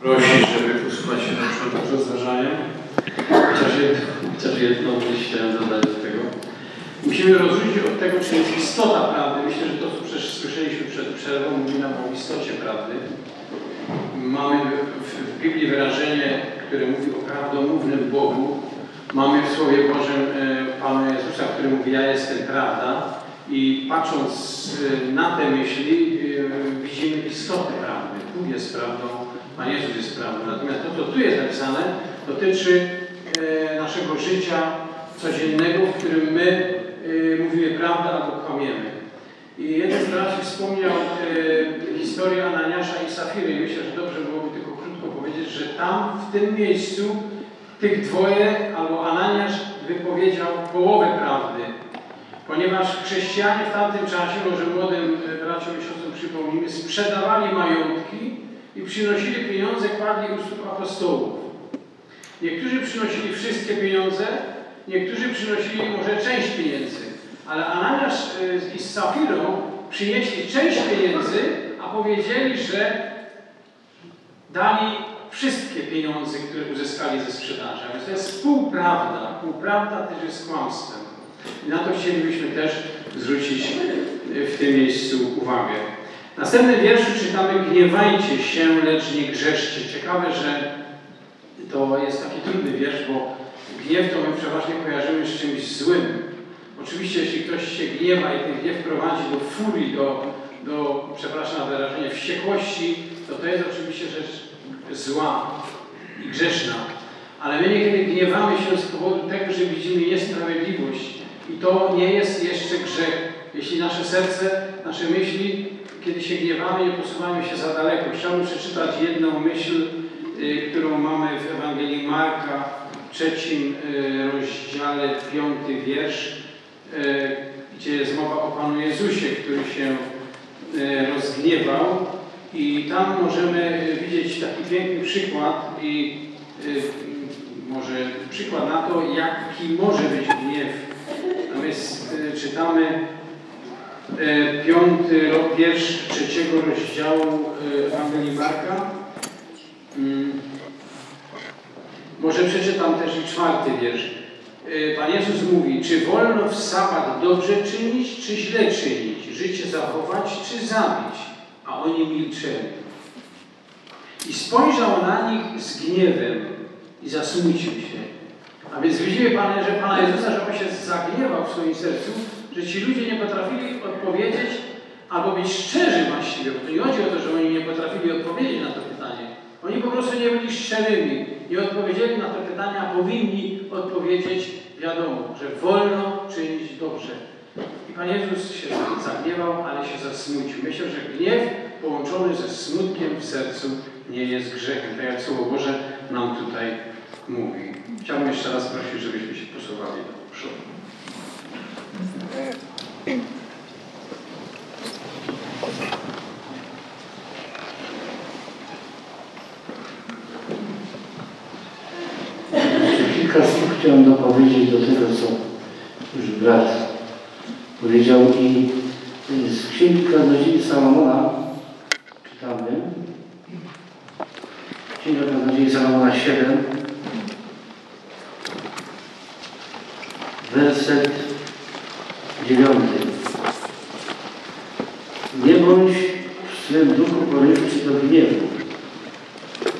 prosić, żeby posłuchać się na początku rozważania. Chociaż jedno, chociaż jedną myśl chciałem dodać do tego. Musimy rozróżnić od tego, czy jest istota prawdy. Myślę, że to, co przecież słyszeliśmy przed przerwą, mówi nam o istocie prawdy. Mamy w, Biblii wyrażenie, które mówi o prawdomównym Bogu. Mamy w Słowie Bożym e, Pana Jezusa, który mówi, ja jestem prawda. I patrząc e, na te myśli, e, widzimy istotę prawdy. Bóg jest prawdą, Pan Jezus jest prawdą. Natomiast to, co tu jest napisane, dotyczy naszego życia codziennego, w którym my mówimy prawdę albo kłamiemy. I jeden z braci wspomniał historię Ananiasza i Safiry. Myślę, że dobrze byłoby tylko krótko powiedzieć, że tam, w tym miejscu, tych dwoje, albo Ananiasz wypowiedział połowę prawdy. Ponieważ chrześcijanie w tamtym czasie, może młodym e, braciom i siostrom przypomnimy, sprzedawali majątki i przynosili pieniądze, kładli u stóp apostołów. Niektórzy przynosili wszystkie pieniądze, niektórzy przynosili może część pieniędzy, ale Ananiasz e, z Safirą przynieśli część pieniędzy, a powiedzieli, że dali wszystkie pieniądze, które uzyskali ze sprzedaży. A więc to jest półprawda. Półprawda też jest kłamstwem. I na to chcielibyśmy też zwrócić w tym miejscu uwagę. W następnym wierszu czytamy gniewajcie się, lecz nie grzeszcie. Ciekawe, że to jest taki trudny wiersz, bo gniew to my przeważnie kojarzymy z czymś złym. Oczywiście, jeśli ktoś się gniewa i ten gniew prowadzi do furii, do, do przepraszam na wyrażenie, wściekłości, to to jest oczywiście rzecz zła i grzeszna. Ale my niekiedy gniewamy się z powodu tego, że widzimy niesprawiedliwość. I to nie jest jeszcze grzech. Jeśli nasze serce, nasze myśli, kiedy się gniewamy, nie posuwamy się za daleko. Chciałbym przeczytać jedną myśl, y, którą mamy w Ewangelii Marka, trzecim y, rozdziale, piąty wiersz, y, gdzie jest mowa o Panu Jezusie, który się rozgniewał i tam możemy widzieć taki piękny przykład i może przykład na to, jaki może być gniew. Y, czytamy piąty wiersz trzeciego rozdziału Ewangelii Marka. Mm. Może przeczytam też i czwarty wiersz. Pan Jezus mówi, czy wolno w sabat dobrze czynić, czy źle czynić, życie zachować, czy zabić? a oni milczeli. I spojrzał na nich z gniewem i zasmucił się. A więc widzimy, Panie, że Pana Jezusa, że On się zagniewał w swoim sercu, że ci ludzie nie potrafili odpowiedzieć albo być szczerzy właściwie, bo to nie chodzi o to, że oni nie potrafili odpowiedzieć na to pytanie. Oni po prostu nie byli szczerymi, nie odpowiedzieli na to pytanie, a powinni odpowiedzieć wiadomo, że wolno czynić dobrze. I Pan Jezus się zagniewał, ale się zasmucił. Myślę, że gniew połączony ze smutkiem w sercu nie jest grzechem, tak jak Słowo Boże nam tutaj mówi. Chciałbym jeszcze raz prosić, żebyśmy się posuwali do przodu. Kilka słów chciałem dopowiedzieć do tego, co już brat powiedział i z Księgi Kaznodziei Salomona czytamy. Księga Kaznodziei Salomona 7, werset 9. Nie bądź w swym duchu porywczy do gniewu,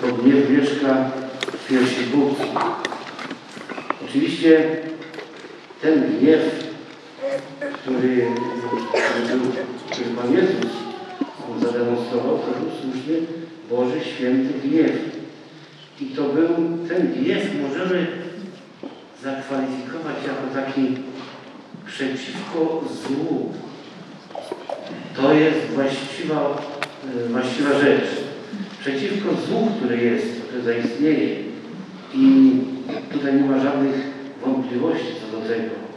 bo gniew mieszka w piersi Bóg. Oczywiście ten gniew który, który, był, który Pan Jezus zademonstrował, to był słuszny Boży Święty gniew. I to był, ten gniew możemy zakwalifikować jako taki przeciwko złu. To jest właściwa, e, właściwa rzecz. Przeciwko złu, które jest, które zaistnieje. I tutaj nie ma żadnych wątpliwości co do tego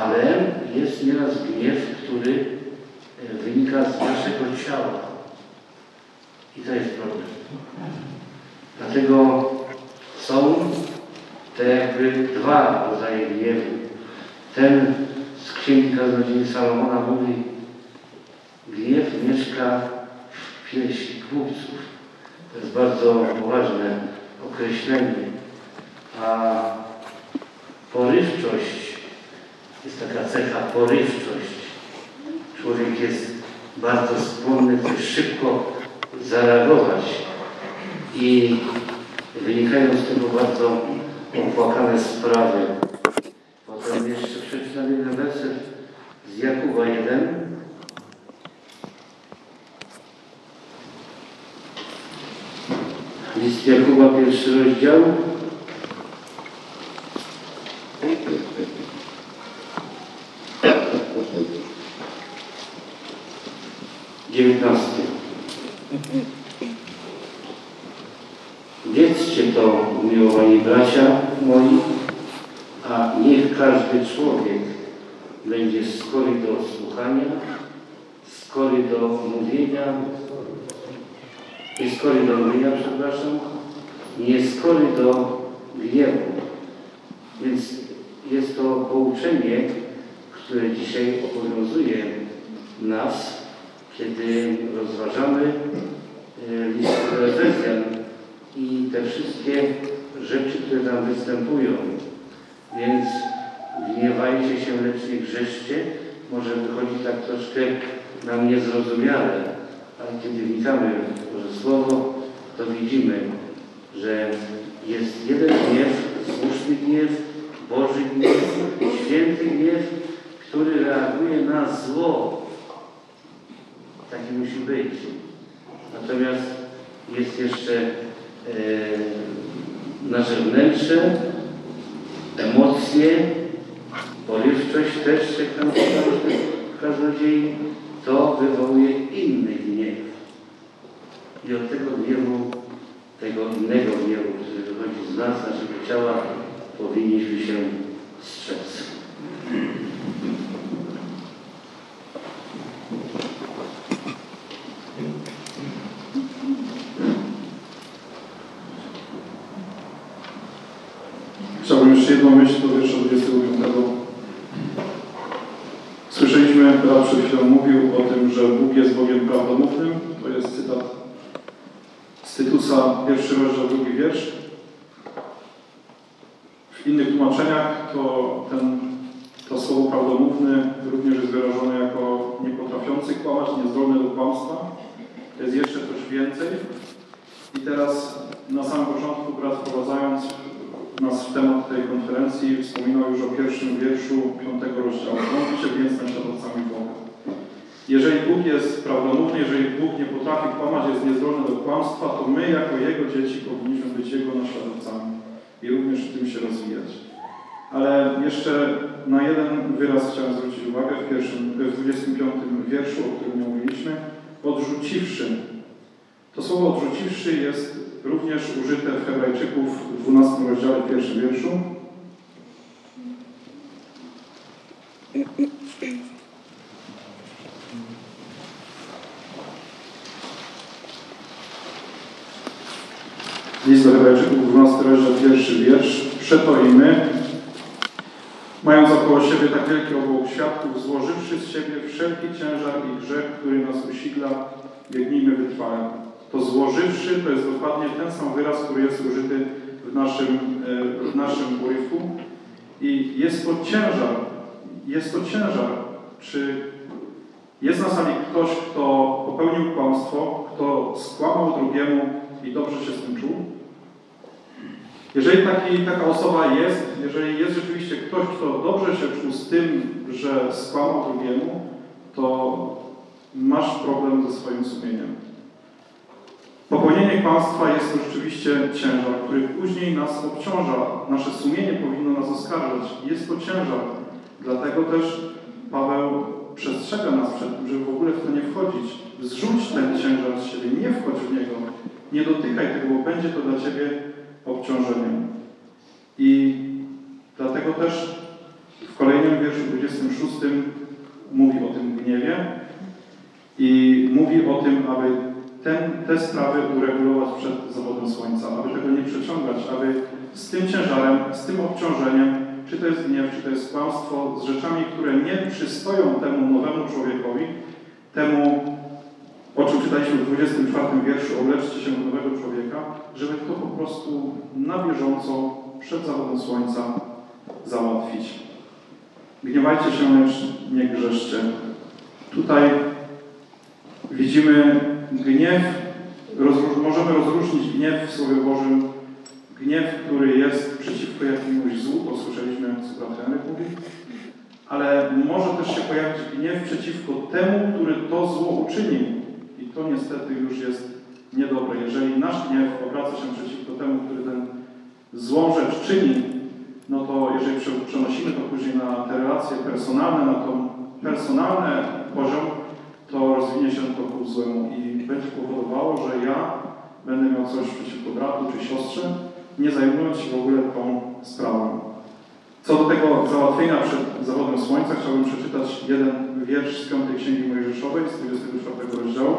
ale jest nieraz gniew, który e, wynika z naszego ciała. I to jest problem. Dlatego są te jakby dwa rodzaje gniewu. Ten z Księgi Kaznodziei Salomona mówi gniew mieszka w piersi głupców. To jest bardzo poważne określenie. A porywczość jest taka cecha, porywczość. Człowiek jest bardzo skłonny też szybko zareagować i wynikają z tego bardzo opłakane sprawy. Potem jeszcze przeczytam jeden werset z Jakuba 1. List Jakuba, pierwszy rozdział. Dziewiętnasty. Wiedzcie to, umiłowani bracia moi, a niech każdy człowiek będzie skory do słuchania, skory do mówienia, nie skory do mówienia, przepraszam, nie skory do gniewu. Więc jest to pouczenie, które dzisiaj obowiązuje nas, kiedy rozważamy e, list do Efezjan i te wszystkie rzeczy, które tam występują. Więc gniewajcie się, lecz nie grzeszcie. Może wychodzi tak troszkę nam niezrozumiale, ale kiedy witamy Boże Słowo, to widzimy, że jest jeden gniew, słuszny gniew, Boży gniew, święty gniew, który reaguje na zło. Taki musi być. Natomiast jest jeszcze e, nasze wnętrze, emocje, porywczość też, jak tam kaznodziei, to wywołuje inny gniew. I od tego gniewu, tego innego gniewu, który wychodzi z nas, naszego ciała, powinniśmy się strzec. Chciałbym jeszcze jedną myśl do wiersza 25. Słyszeliśmy, brat przed chwilą mówił o tym, że Bóg jest Bogiem prawdomównym. To jest cytat z Tytusa, pierwszy rozdział, drugi wiersz. W innych tłumaczeniach to ten, to słowo prawdomówny również jest wyrażone jako niepotrafiący kłamać, niezdolny do kłamstwa. To jest jeszcze coś więcej. I teraz na samym początku, brat wprowadzając nas w temat tej konferencji wspominał już o pierwszym wierszu piątego rozdziału. Bądźcie więc naśladowcami Boga. Jeżeli Bóg jest prawdomówny, jeżeli Bóg nie potrafi kłamać, jest niezdolny do kłamstwa, to my jako Jego dzieci powinniśmy być Jego naśladowcami i również w tym się rozwijać. Ale jeszcze na jeden wyraz chciałem zwrócić uwagę w, pierwszym, w 25 wierszu, o którym nie mówiliśmy. Odrzuciwszy. To słowo odrzuciwszy jest również użyte w Hebrajczyków w 12 rozdziale, pierwszym wierszu. List do Hebrajczyków, 12 rozdział, pierwszy wiersz. Przeto i my, mając około siebie tak wielki obłok świadków, złożywszy z siebie wszelki ciężar i grzech, który nas usigla, biegnijmy wytrwale. To złożywszy to jest dokładnie ten sam wyraz, który jest użyty w naszym, e, w naszym urywku. I jest to ciężar. Jest to ciężar. Czy jest na sali ktoś, kto popełnił kłamstwo, kto skłamał drugiemu i dobrze się z tym czuł? Jeżeli taki, taka osoba jest, jeżeli jest rzeczywiście ktoś, kto dobrze się czuł z tym, że skłamał drugiemu, to masz problem ze swoim sumieniem. Popełnienie kłamstwa jest to rzeczywiście ciężar, który później nas obciąża. Nasze sumienie powinno nas oskarżać. Jest to ciężar. Dlatego też Paweł przestrzega nas przed tym, żeby w ogóle w to nie wchodzić. Zrzuć ten ciężar z siebie, nie wchodź w niego. Nie dotykaj tego, bo będzie to dla Ciebie obciążeniem. I dlatego też w kolejnym wierszu 26 mówi o tym gniewie i mówi o tym, aby ten, te sprawy uregulować przed zachodem słońca, aby tego nie przeciągać, aby z tym ciężarem, z tym obciążeniem, czy to jest gniew, czy to jest kłamstwo, z rzeczami, które nie przystoją temu nowemu człowiekowi, temu o czym czytaliśmy w 24 wierszu, obleczcie się nowego człowieka, żeby to po prostu na bieżąco przed zachodem słońca załatwić. Gniewajcie się, lecz nie grzeszcie. Tutaj widzimy gniew, rozróż, możemy rozróżnić gniew w Słowie Bożym, gniew, który jest przeciwko jakiemuś złu, to słyszeliśmy, co Henryk mówi, ale może też się pojawić gniew przeciwko temu, który to zło uczynił. To niestety już jest niedobre. Jeżeli nasz gniew obraca się przeciwko temu, który ten złą rzecz czyni, no to jeżeli prze- przenosimy to później na te relacje personalne, na to personalny poziom, to rozwinie się to ku złemu i będzie powodowało, że ja będę miał coś przeciwko bratu czy siostrze, nie zajmując się w ogóle tą sprawą. Co do tego załatwienia przed zachodem słońca, chciałbym przeczytać jeden wiersz z 5 Księgi Mojżeszowej, z 24 rozdziału.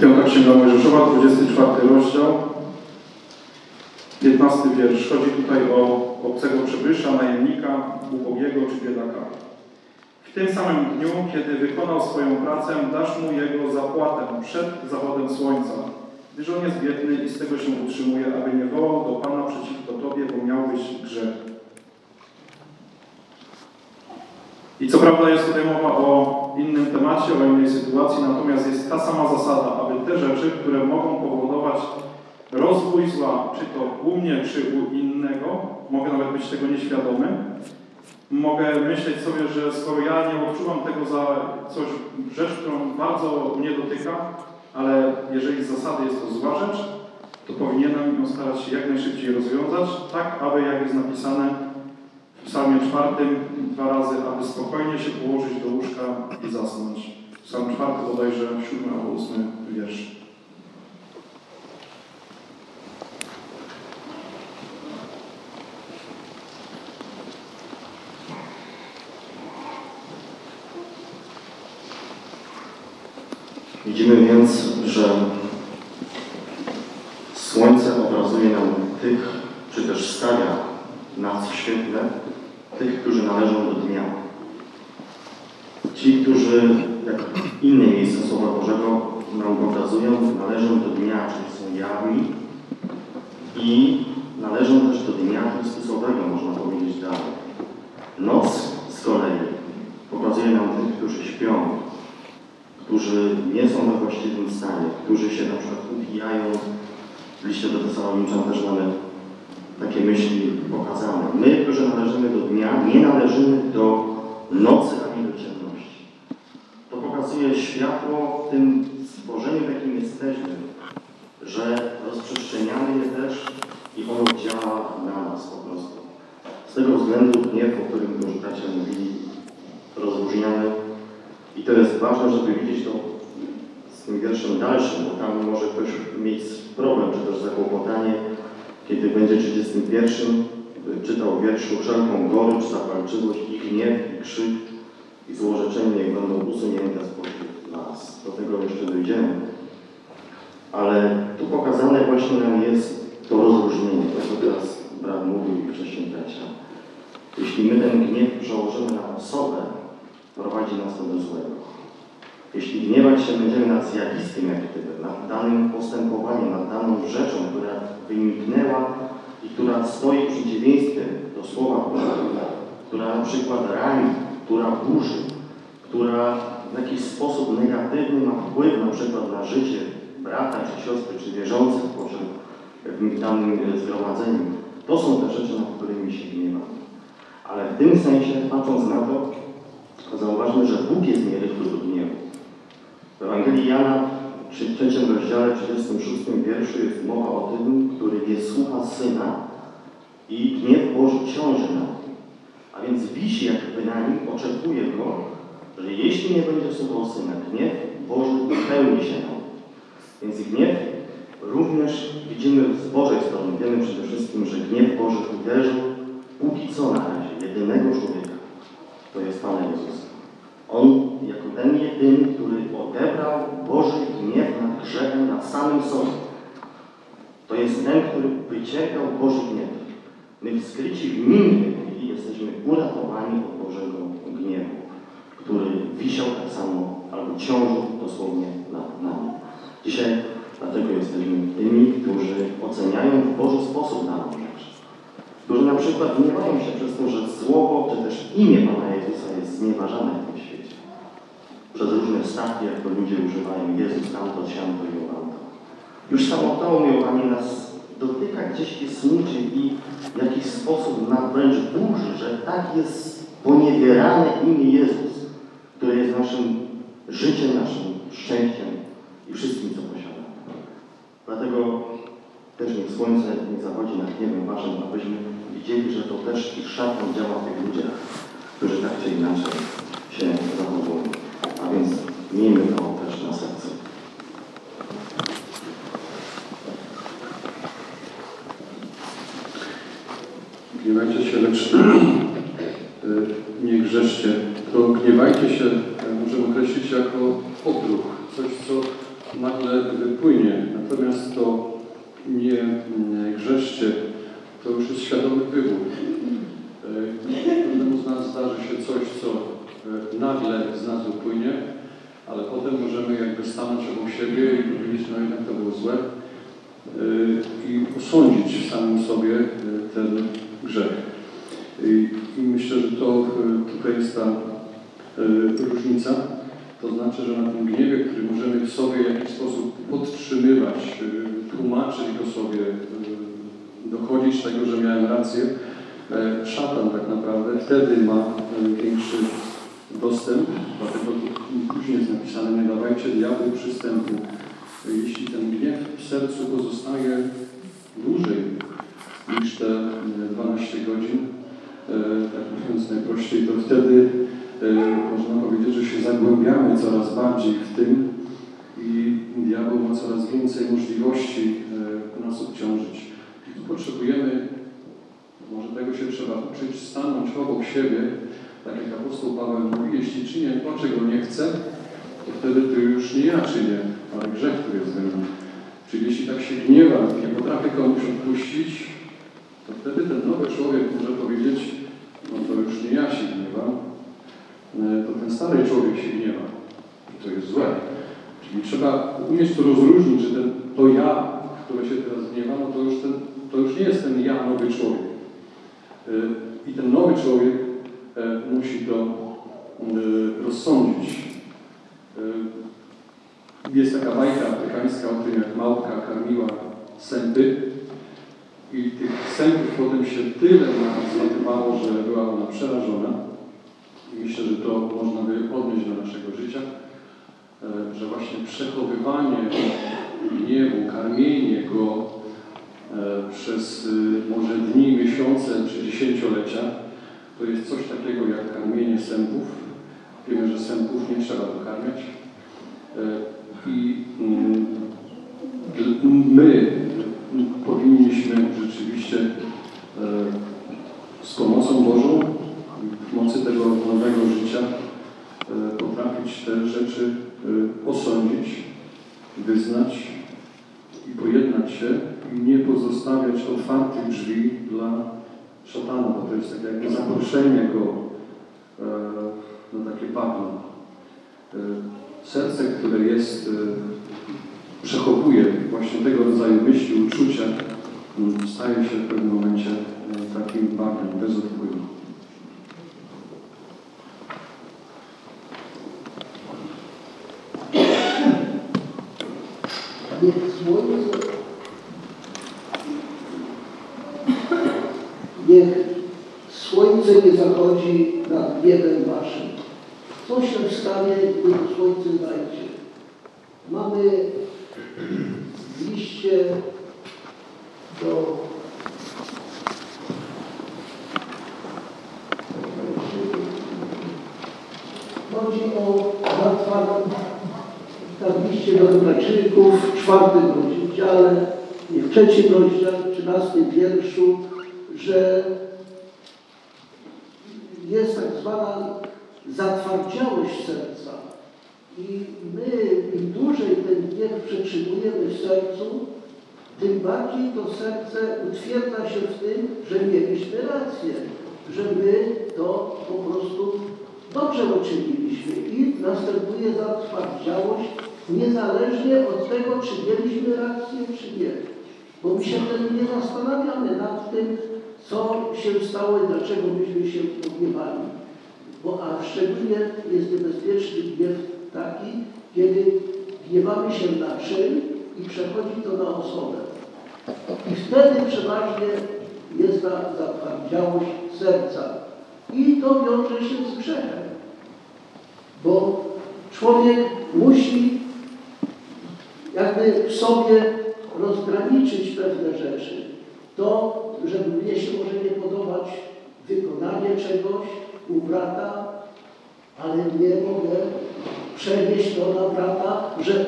Piąta Księga Mojżeszowa, 24 rozdział, 15 wiersz. Chodzi tutaj o obcego przybysza, najemnika, ubogiego czy biedaka. W tym samym dniu, kiedy wykonał swoją pracę, dasz mu jego zapłatę przed zachodem słońca, gdyż on jest biedny i z tego się utrzymuje, aby nie wołał do Pana przeciwko Tobie, bo miałbyś grzech. I co prawda jest tutaj mowa o innym temacie, o innej sytuacji, natomiast jest ta sama zasada, aby te rzeczy, które mogą powodować rozwój zła, czy to u mnie, czy u innego, mogę nawet być tego nieświadomy, mogę myśleć sobie, że skoro ja nie odczuwam tego za coś, rzecz, którą bardzo mnie dotyka, ale jeżeli z zasady jest to zła rzecz, to powinienem ją starać się jak najszybciej rozwiązać, tak aby, jak jest napisane w psalmie czwartym dwa razy, aby spokojnie się położyć do łóżka i zasnąć. Psalm czwarty bodajże siódmy albo ósmy wiersz. Widzimy więc, że Słońce obrazuje nam tych, czy też stawia nas w świetle tych, którzy należą do dnia. Ci, którzy, jak inne miejsca Słowa Bożego nam pokazują, należą do dnia, czyli są jawni i należą też do dnia Chrystusowego, można powiedzieć dalej. Noc z kolei pokazuje nam tych, którzy śpią, którzy nie są we właściwym stanie, którzy się na przykład upijają. W liście do Tesaloniczan też mamy takie myśli pokazane. My, którzy należymy do dnia, nie należymy do nocy ani do ciemności. To pokazuje światło w tym stworzeniu, w jakim jesteśmy, że rozprzestrzeniamy je też i ono działa na nas po prostu. Z tego względu gniew, o którym już bracia mówili, rozróżniamy i to jest ważne, żeby widzieć to z tym wierszem dalszym, bo tam może ktoś mieć problem, czy też zakłopotanie, kiedy będzie 31 czytał wierszu wszelką gorycz, zapalczywość i gniew, i krzyk, i złorzeczenie niech będą usunięte spośród nas. Do tego jeszcze dojdziemy. Ale tu pokazane właśnie nam jest to rozróżnienie, to co teraz brat mówił i wcześniej. Jeśli my ten gniew przełożymy na osobę, prowadzi nas to do złego. Jeśli gniewać się będziemy nad zjawiskiem jak gdyby, nad danym postępowaniem, nad daną rzeczą, która wyniknęła i która stoi w przeciwieństwie do Słowa która na przykład rani, która burzy, która w jakiś sposób negatywny ma wpływ na przykład na życie brata czy siostry, czy wierzących w danym zgromadzeniu, to są te rzeczy, nad którymi się gniewamy. Ale w tym sensie, patrząc na to, Zauważmy, że Bóg jest nierychły do gniewu. W Ewangelii Jana w 3 rozdziale 36 wierszu jest mowa o tym, który nie słucha Syna i gniew Boży ciąży na nim. A więc wisi jakby na nim, oczekuje go, że jeśli nie będzie słuchał Syna, gniew Boży wypełni się na nim. Więc gniew również widzimy z Bożej strony. Wiemy przede wszystkim, że gniew Boży uderzył póki co na razie jedynego człowieka to jest Pana Jezusa. On jako ten jedyny, który odebrał Boży gniew nad grzechem na samym sobie. To jest ten, który wycierpiał Boży gniew. My skryci w nim chwili jesteśmy uratowani od Bożego gniewu, który wisiał tak samo, albo ciążył dosłownie nad nami. Dzisiaj dlatego jesteśmy tymi, którzy oceniają w Boży sposób daną rzecz. Którzy na przykład gniewają się przez to, że słowo, czy też imię Pana Jezusa jest znieważane. Przez różne stawki, jak to ludzie używają, Jezus tamto, siamto i owamto. Już samo to umiłowanie nas dotyka gdzieś i smuczy i w jakiś sposób nam wręcz burzy, że tak jest poniewierane imię Jezus, które jest naszym życiem, naszym szczęściem i wszystkim, co posiadamy. Dlatego też niech słońce nie zachodzi nad niebem waszym, abyśmy widzieli, że to też i szatan działa w tych ludziach, którzy tak czy inaczej się zachowują. A więc miejmy to też na sercu. Gniewajcie się, lecz y, nie grzeszcie. To gniewajcie się możemy określić jako odruch, coś, co nagle wypłynie. Natomiast to nie grzeszcie, to już jest świadomy wybór. Y, Każdemu z nas zdarzy się coś, co y, nagle z nas wypłynie, ale potem możemy jakby stanąć obok siebie i powiedzieć, no jednak to było złe y, i osądzić samym sobie y, ten grzech. I, myślę, że to y, tutaj jest ta różnica. To znaczy, że na tym gniewie, który możemy w sobie w jakiś sposób podtrzymywać, tłumaczyć go sobie, dochodzić tego, że miałem rację, e, szatan tak naprawdę wtedy ma y, większy dostęp, dlatego później jest napisane, nie dawajcie diabłu przystępu. Jeśli ten gniew w sercu pozostaje dłużej niż te e, 12 godzin, e, tak mówiąc najprościej, to wtedy e, można powiedzieć, że się zagłębiamy coraz bardziej w tym i diabeł ma coraz więcej możliwości e, nas obciążyć. I tu potrzebujemy, może tego się trzeba uczyć, stanąć obok siebie, tak jak apostoł Paweł mówi, jeśli czynię to, czego nie chcę, to wtedy to już nie ja czynię, ale grzech, który jest we mnie. Czyli jeśli tak się gniewam, nie potrafię komuś odpuścić, to wtedy ten nowy człowiek może powiedzieć, no to już nie ja się gniewam, e, to ten stary człowiek się gniewa. I to jest złe. Czyli trzeba umieć to rozróżnić, że ten, to ja, które się teraz gniewa, no to już, ten, to już nie jest ten ja, nowy człowiek. E, I ten nowy człowiek musi to e, rozsądzić. E, Jest taka bajka afrykańska o tym, jak małpka karmiła sępy i tych sępów potem się tyle zlatywało, że była ona przerażona. I myślę, że to można by odnieść do naszego życia, e, że właśnie przechowywanie gniewu, karmienie go e, przez może dni, miesiące czy dziesięciolecia, to jest coś takiego jak karmienie sępów. Wiemy, że sępów nie trzeba dokarmiać. E, I mm, my powinniśmy rzeczywiście e, z pomocą Bożą, w mocy tego nowego życia e, potrafić te rzeczy osądzić, wyznać i pojednać się i nie pozostawiać otwartych drzwi dla szatana, bo to jest takie jakby zaproszenie go e, na takie bagno. E, Serce, które jest, e, przechowuje właśnie tego rodzaju myśli, uczucia, staje się w pewnym momencie takim bagnem, bez odpływu słońce, niech słońce nie zachodzi nad niebem waszym. Co się stanie, gdy słońce zajdzie? Mamy liście do Chodzi o zatwardzenie tak w liście do Hebrajczyków w czwartym rozdziale, nie w trzecim rozdziale, w trzynastym wierszu, że jest tak zwana zatwardziałość serca. I my im dłużej ten gniew przetrzymujemy w sercu, tym bardziej to serce utwierdza się w tym, że mieliśmy rację, że my to po prostu dobrze uczyniliśmy i następuje zatwardziałość niezależnie od tego, czy mieliśmy rację, czy nie. Bo my się wtedy nie zastanawiamy nad tym, co się stało i dlaczego myśmy się pogniewali. Bo, a szczególnie jest niebezpieczny gniew taki, kiedy gniewamy się na czyn i przechodzi to na osobę. I wtedy przeważnie jest ta zatwardziałość serca. I to wiąże się z grzechem. Bo człowiek musi jakby w sobie rozgraniczyć pewne rzeczy. To, że mnie się może nie podobać wykonanie czegoś u brata, ale nie mogę przenieść to na brata, że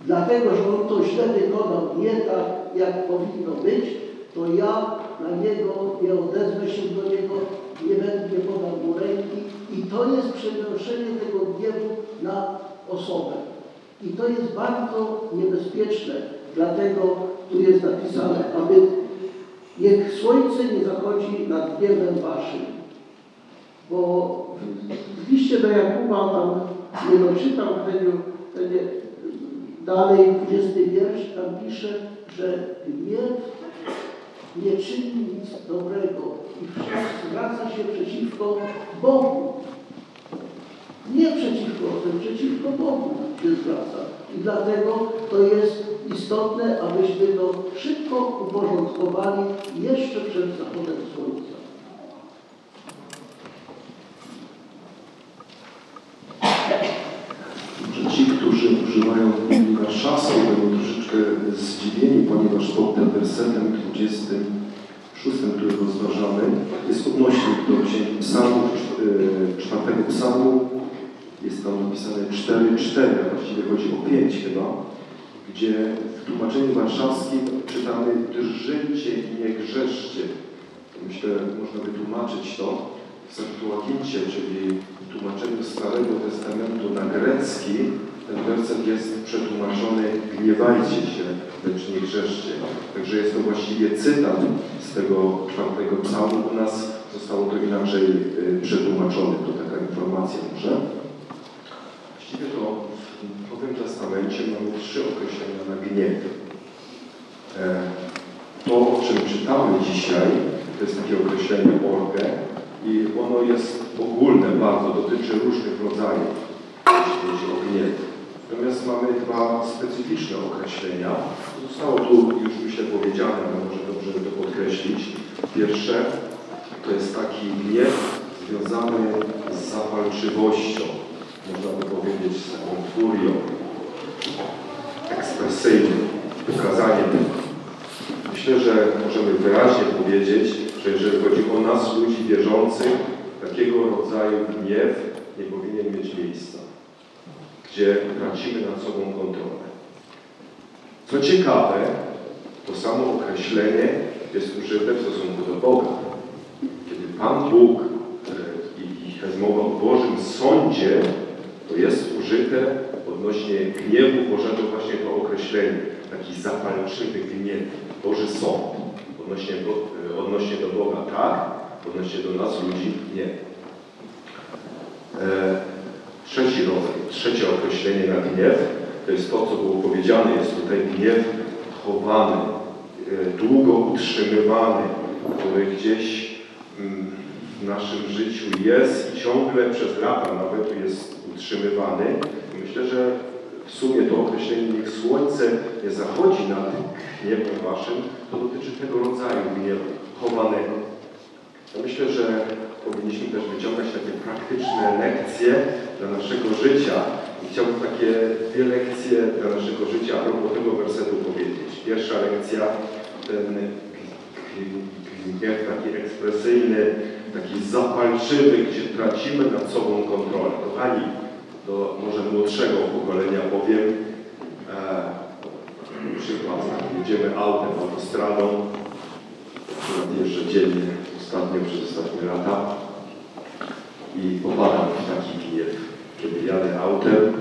dlatego, że on to źle wykonał, nie tak, jak powinno być, to ja na niego nie odezwę się do niego, nie będę podał mu ręki i to jest przenoszenie tego gniewu na osobę. I to jest bardzo niebezpieczne, dlatego tu jest napisane, aby niech słońce nie zachodzi nad gniewem waszym. Bo w, liście do Jakuba tam nie doczytał Heniu, Heniu, dalej 20 wiersz, tam pisze, że gniew nie czyni nic dobrego i zwraca się przeciwko Bogu. Nie przeciwko tym, przeciwko Bogu się zwraca. I dlatego to jest istotne, abyśmy to szybko uporządkowali jeszcze przed zachodem słońca. że ci, którzy używają Biblii Warszawskiej będą troszeczkę zdziwieni, ponieważ pod tym wersetem 26, który rozważamy, jest odnośnik do księgi psalmów, e, czwartego psalmu. Jest tam napisane 4-4, a właściwie chodzi o 5 chyba, gdzie w tłumaczeniu warszawskim czytamy drżyjcie i nie grzeszcie. Myślę, można by tłumaczyć to w Septuagincie, czyli w tłumaczeniu Starego Testamentu na grecki, ten werset jest przetłumaczony gniewajcie się, lecz nie grzeszcie. Także jest to właściwie cytat z tego czwartego psalmu. U nas zostało to inaczej y, przetłumaczone, to taka informacja może. Właściwie to w Nowym Testamencie mamy trzy określenia na gniew. To, o czym czytamy dzisiaj, to jest takie określenie orge i ono jest ogólne bardzo, dotyczy różnych rodzajów, jeśli chodzi o gniew. Natomiast mamy dwa specyficzne określenia. Zostało tu już myślę powiedziane, ale może dobrze to podkreślić. Pierwsze to jest taki gniew związany z zapalczywością, można by powiedzieć z taką furią, ekspresyjnym pokazaniem. Myślę, że możemy wyraźnie powiedzieć, że jeżeli chodzi o nas, ludzi wierzących, takiego rodzaju gniew nie powinien mieć miejsca, gdzie tracimy nad sobą kontrolę. Co ciekawe, to samo określenie jest użyte w stosunku do Boga. Kiedy Pan Bóg e, i jest mowa o Bożym sądzie, to jest użyte odnośnie gniewu Bożego właśnie to określenie, taki zapalczywy gniew, Boży sąd. Odnośnie, do- odnośnie do Boga tak, odnośnie do nas ludzi nie. E, trzeci rodzaj, trzecie określenie na gniew, to jest to, co było powiedziane, jest tutaj gniew chowany, e, długo utrzymywany, który gdzieś mm, w naszym życiu jest i ciągle przez lata nawet jest utrzymywany. Myślę, że w sumie to określenie niech słońce nie zachodzi nad gniewem waszym, to dotyczy tego rodzaju gniewu chowanego. Ja myślę, że powinniśmy też wyciągać takie praktyczne lekcje dla naszego życia. I chciałbym takie dwie lekcje dla naszego życia a propos tego wersetu powiedzieć. Pierwsza lekcja, ten gniew taki ekspresyjny, taki zapalczywy, gdzie tracimy nad sobą kontrolę. Kochani, do może młodszego pokolenia powiem, e, przykład, jedziemy autem, autostradą, akurat jeżdżę dziennie ostatnio przez ostatnie lata i popadam w taki gniew. kiedy jadę autem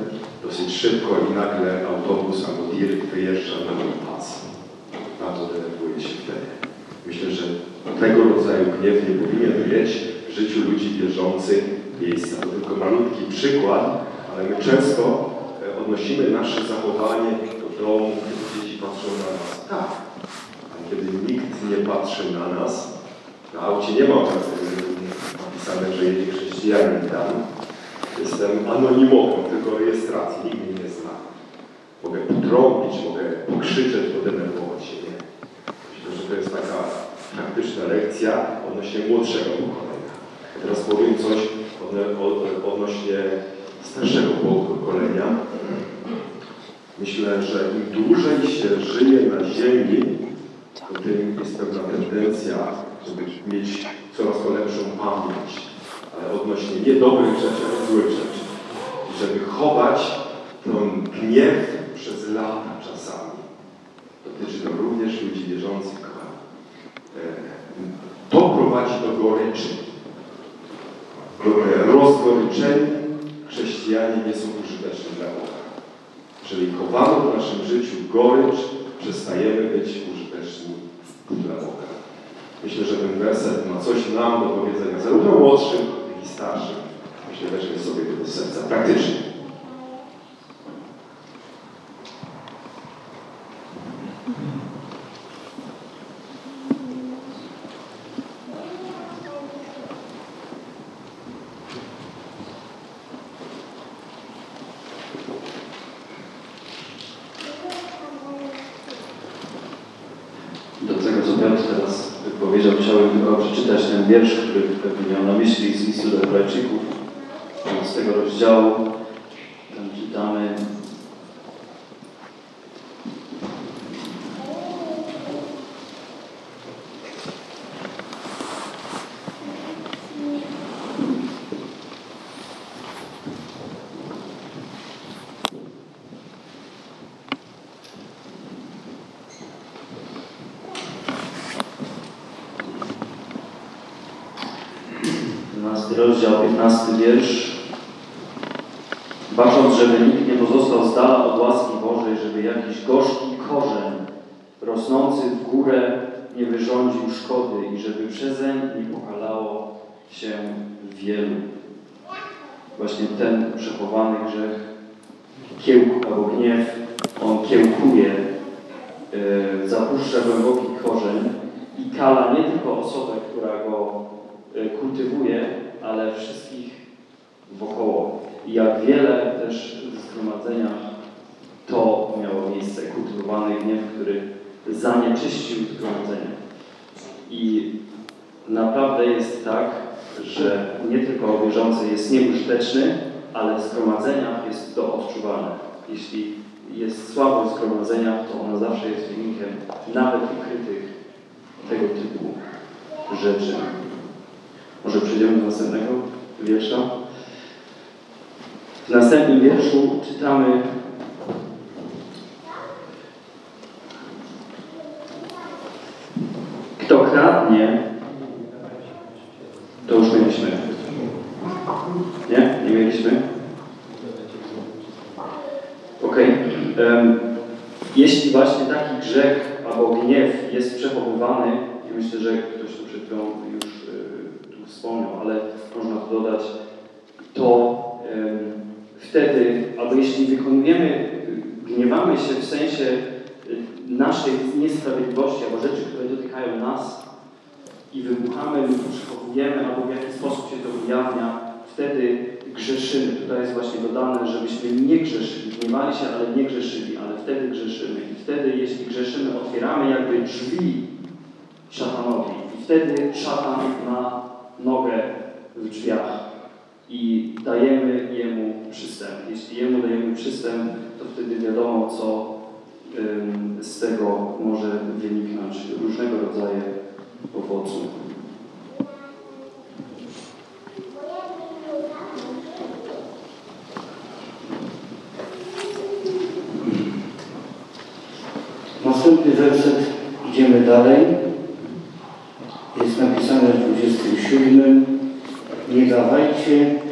dosyć szybko i nagle autobus albo tir wyjeżdża na mój pas. Bardzo denerwuję się wtedy. Myślę, że tego rodzaju gniew nie powinien mieć w życiu ludzi wierzących miejsca. To tylko malutki przykład, ale my często e, odnosimy nasze zachowanie do domu, kiedy dzieci patrzą na nas. Tak, a kiedy nikt nie patrzy na nas, na aucie nie ma e, napisane, że jedzie chrześcijanin tam. Jestem anonimową, tylko rejestracji, nikt mnie nie zna. Mogę potrąbić, mogę pokrzyczeć, podenerwować się, nie. Myślę, że to jest taka praktyczna lekcja odnośnie młodszego pokolenia. Teraz powiem coś odno- od- odnośnie starszego pokolenia. Myślę, że im dłużej się żyje na ziemi, to tym jest pewna tendencja, żeby mieć coraz to lepszą pamięć, ale odnośnie nie dobrych rzeczy, ale złych rzeczy. Żeby chować ten gniew przez lata czasami. Dotyczy to również ludzi wierzących, kochani. E, To prowadzi do goryczy. Go- Rozgoryczeni chrześcijanie nie są użyteczni dla Boga. Jeżeli chowamy w naszym życiu gorycz, przestajemy być użyteczni dla Boga. Myślę, że ten werset ma coś nam do powiedzenia, zarówno młodszym, jak i starszym. Myślę, weźmy sobie to do serca praktycznie. Do tego, co Piotr teraz powiedział, chciałbym tylko przeczytać ten wiersz, który pewnie miał na myśli z listu do Hebrajczyków, z tego rozdziału. Tam czytamy Dwunasty rozdział, 15 wiersz. Bacząc, żeby nikt nie pozostał z dala od łaski Bożej, żeby jakiś gorzki korzeń rosnący w górę nie wyrządził szkody i żeby przezeń nie pokalało się wielu. Właśnie ten przechowany grzech, kiełk albo gniew, on kiełkuje, yy, zapuszcza głęboki korzeń i kala nie tylko osobę, która go y, kultywuje, ale wszystkich wokoło. I jak wiele też w zgromadzeniach to miało miejsce, kultywowany gniew, który zanieczyścił zgromadzenie. I naprawdę jest tak, że nie tylko wierzący jest nieużyteczny, ale w zgromadzeniach jest to odczuwalne. Jeśli jest słabość w zgromadzeniach, to ona zawsze jest wynikiem nawet ukrytych tego typu rzeczy. Może przejdziemy do następnego wiersza. W następnym wierszu czytamy Kto kradnie, to już mieliśmy. Nie? Nie mieliśmy? Okej. Em, Jeśli właśnie taki grzech albo gniew jest przechowywany, i myślę, że ktoś tu przed chwilą już y, wspomniał, ale można tu dodać, to wtedy, albo jeśli wykonujemy, gniewamy się w sensie y, naszej niesprawiedliwości albo rzeczy, które dotykają nas i wybuchamy lub przechowujemy, albo w jakiś sposób się to ujawnia, wtedy grzeszymy. Tutaj jest właśnie dodane, żebyśmy nie grzeszyli, gniewali się, ale nie grzeszyli, ale wtedy grzeszymy. I wtedy, jeśli grzeszymy, otwieramy jakby drzwi szatanowi. I wtedy szatan ma nogę w drzwiach i dajemy jemu przystęp. Jeśli jemu dajemy przystęp, to wtedy wiadomo, co ym, z tego może wyniknąć różnego rodzaju owocu. Następny werset, idziemy dalej. Jest napisane w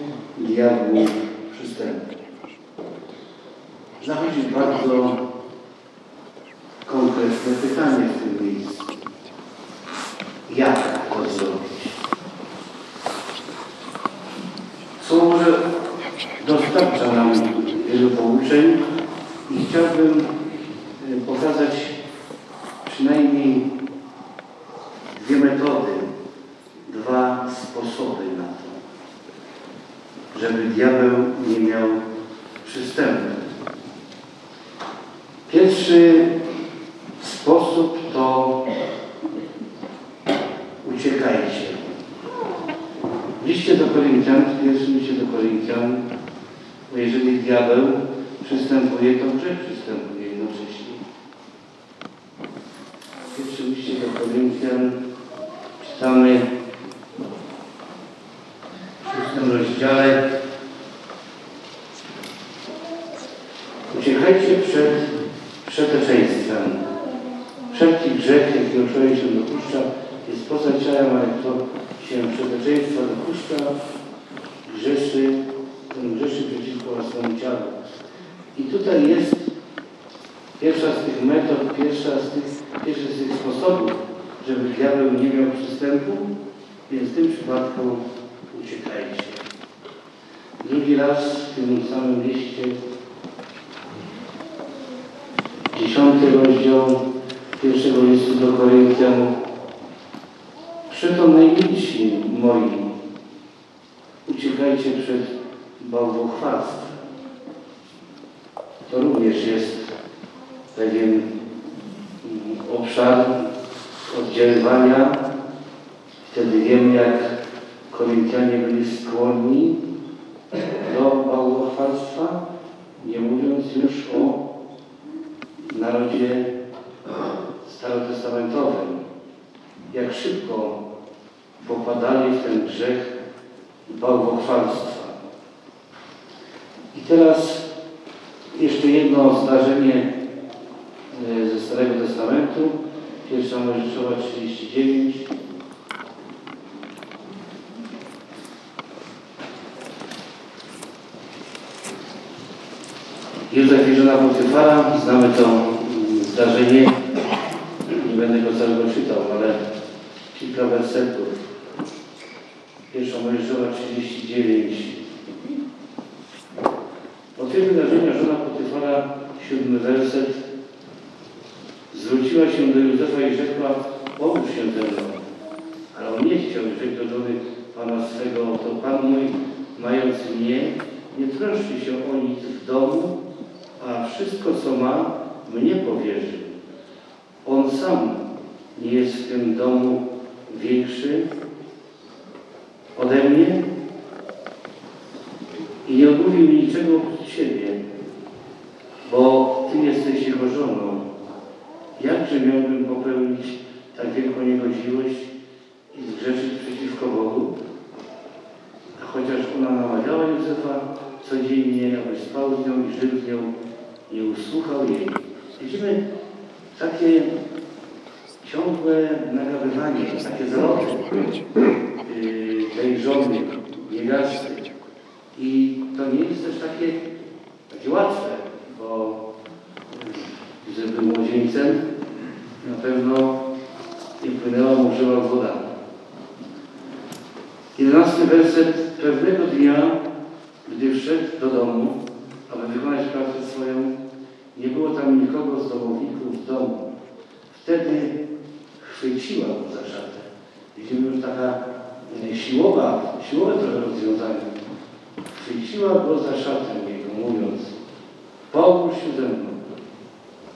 narodzie starotestamentowym, jak szybko popadali w ten grzech bałwochwalstwa. I teraz jeszcze jedno zdarzenie e, ze Starego Testamentu, pierwsza Mojżeszowa 39, Józef i żona Potyfara, znamy tą zdarzenie, nie będę go całego czytał, ale kilka wersetów. Pierwsza Mojżeszowa 39,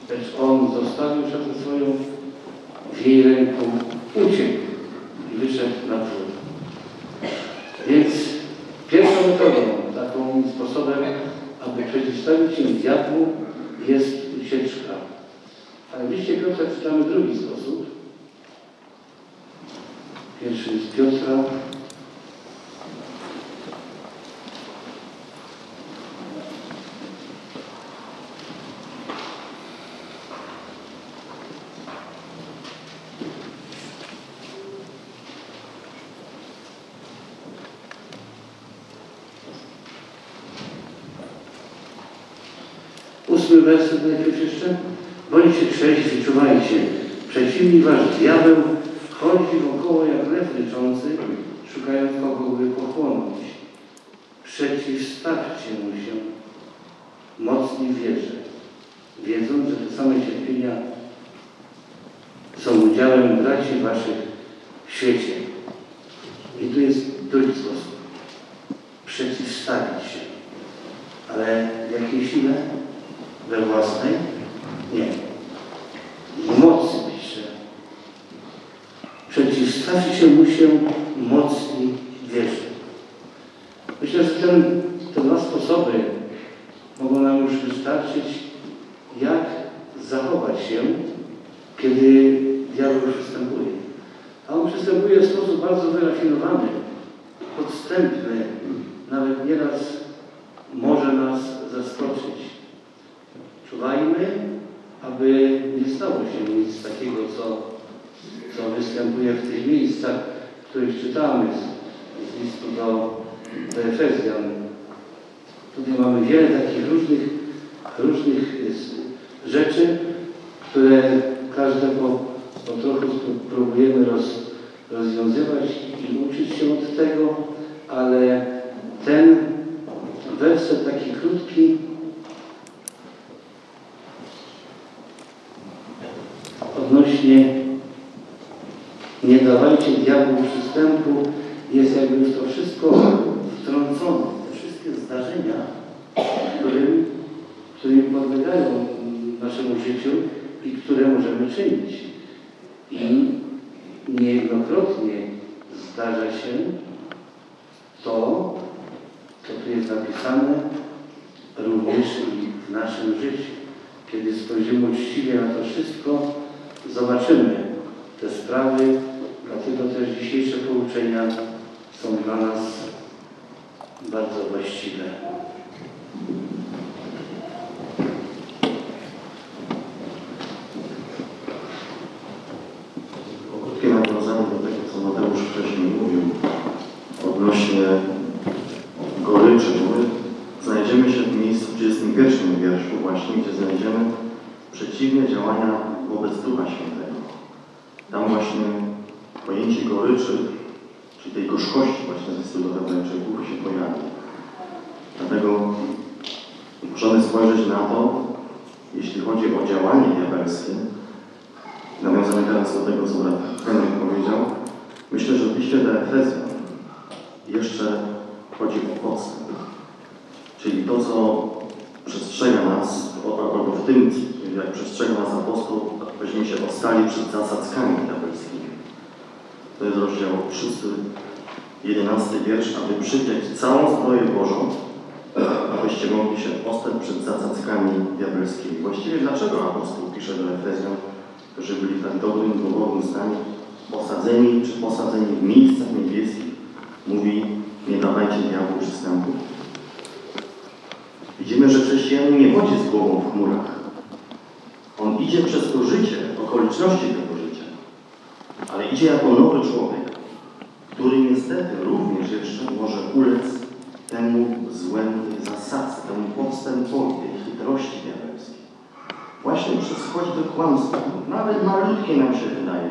Lecz on zostawił szatę swoją w jej ręku, uciekł i wyszedł na przód. Więc pierwszą metodą, taką sposobem, aby przeciwstawić się diabłu, jest ucieczka. Ale w liście Piotra czytamy drugi sposób. Pierwszy jest Piotra, blessed odnośnie nie dawajcie diabłu przystępu jest jakby już to wszystko wtrącone. Te wszystkie zdarzenia, którym, którym podlegają naszemu życiu i które możemy czynić. I niejednokrotnie zdarza się to, co tu jest napisane, również i w naszym życiu. Kiedy spojrzymy uczciwie na to wszystko, zobaczymy te sprawy, dlatego też dzisiejsze pouczenia są dla nas bardzo właściwe.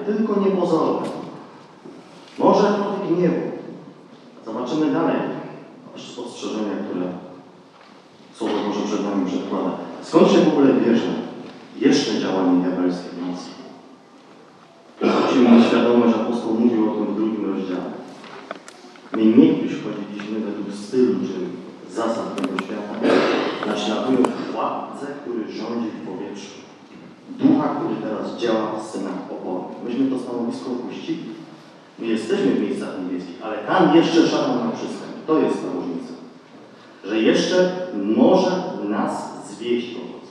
tylko niepozorne. Może od gniewu. Zobaczymy dalej ostrzeżenia, które Słowo Boże przed nami przedkłada. Skąd się w ogóle bierze jeszcze działanie diabelskiej mocy? Musimy mieć świadomość, że apostoł mówił o tym w drugim rozdziale. My niegdyś chodziliśmy według stylu czy zasad tego świata, naśladując władcę, który rządzi w powietrzu. Ducha, który teraz działa w synach oporu. Myśmy to stanowisko opuścili. My jesteśmy w miejscach niebieskich, ale tam jeszcze szatan nam przystęp. To jest ta różnica. Że jeszcze może nas zwieść owoc.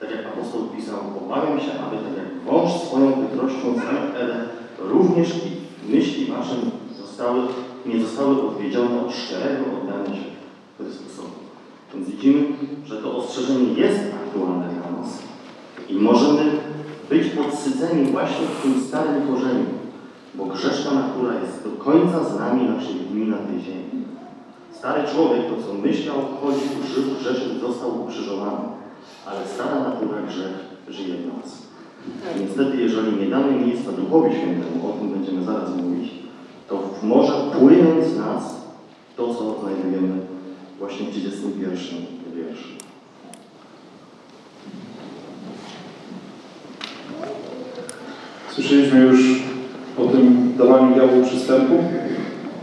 Tak jak apostoł pisał, obawiam się, aby tak jak wąż swoją chytrością zamiast Eden, również i myśli waszym zostały, nie zostały odwiedzione od szczerego oddania się Chrystusowi. Więc widzimy, że to ostrzeżenie jest aktualne i możemy być podsyceni właśnie w tym starym korzeniu, bo grzeszna natura jest do końca z nami naszych dni na tej ziemi. Stary człowiek, to co myślał, chodził, żył grzeszny, został ukrzyżowany, ale stara natura grzech żyje w nas. I niestety, jeżeli nie damy miejsca Duchowi Świętemu, o tym będziemy zaraz mówić, to w morze płynąć z nas to, co znajdujemy właśnie w 31 wierszu. Słyszeliśmy już o tym dawaniu diabłu przystępu.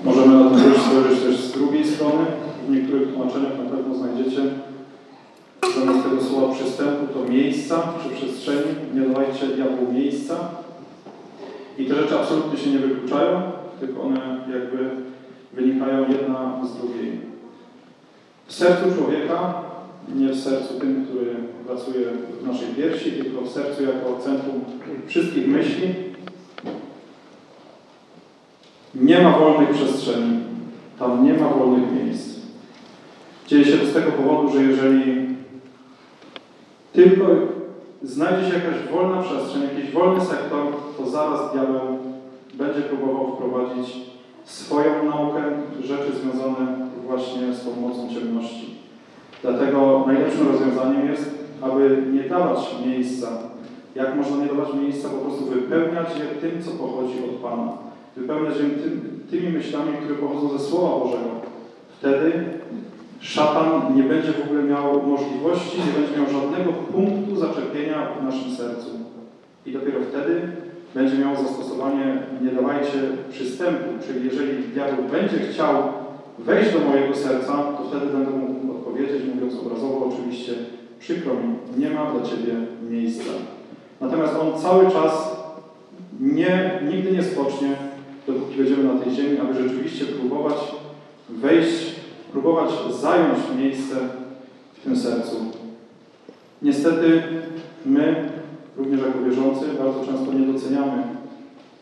Możemy na to też spojrzeć też z drugiej strony. W niektórych tłumaczeniach na pewno znajdziecie zamiast tego słowa przystępu to miejsca czy przestrzeni. Nie dawajcie diabłu miejsca. I te rzeczy absolutnie się nie wykluczają, tylko one jakby wynikają jedna z drugiej. W sercu człowieka, nie w sercu tym, który pracuje w naszej piersi, tylko w sercu jako centrum wszystkich myśli, nie ma wolnych przestrzeni. Tam nie ma wolnych miejsc. Dzieje się to z tego powodu, że jeżeli tylko znajdzie się jakaś wolna przestrzeń, jakiś wolny sektor, to zaraz diabeł będzie próbował wprowadzić swoją naukę, rzeczy związane właśnie z tą mocą ciemności. Dlatego najlepszym rozwiązaniem jest, aby nie dawać miejsca. Jak można nie dawać miejsca? Po prostu wypełniać je tym, co pochodzi od Pana. Wypełniać je tym, tymi myślami, które pochodzą ze Słowa Bożego. Wtedy szatan nie będzie w ogóle miał możliwości, nie będzie miał żadnego punktu zaczepienia w naszym sercu. I dopiero wtedy będzie miał zastosowanie nie dawajcie przystępu, czyli jeżeli diabeł będzie chciał wejść do mojego serca, to wtedy będę mógł odpowiedzieć, mówiąc obrazowo oczywiście, przykro mi, nie ma dla Ciebie miejsca. Natomiast on cały czas nie, nigdy nie spocznie, dopóki będziemy na tej ziemi, aby rzeczywiście próbować wejść, próbować zająć miejsce w tym sercu. Niestety my, również jako wierzący, bardzo często nie doceniamy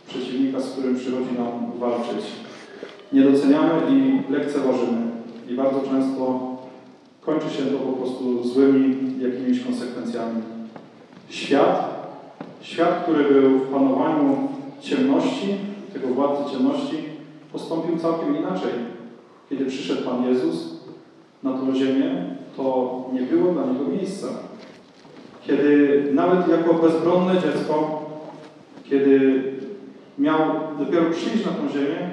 przeciwnika, z którym przychodzi nam walczyć. Nie doceniamy i lekceważymy. I bardzo często kończy się to po prostu złymi jakimiś konsekwencjami. Świat, świat, który był w panowaniu ciemności, tego władcy ciemności, postąpił całkiem inaczej. Kiedy przyszedł Pan Jezus na tą ziemię, to nie było dla Niego miejsca. Kiedy nawet jako bezbronne dziecko, kiedy miał dopiero przyjść na tą ziemię,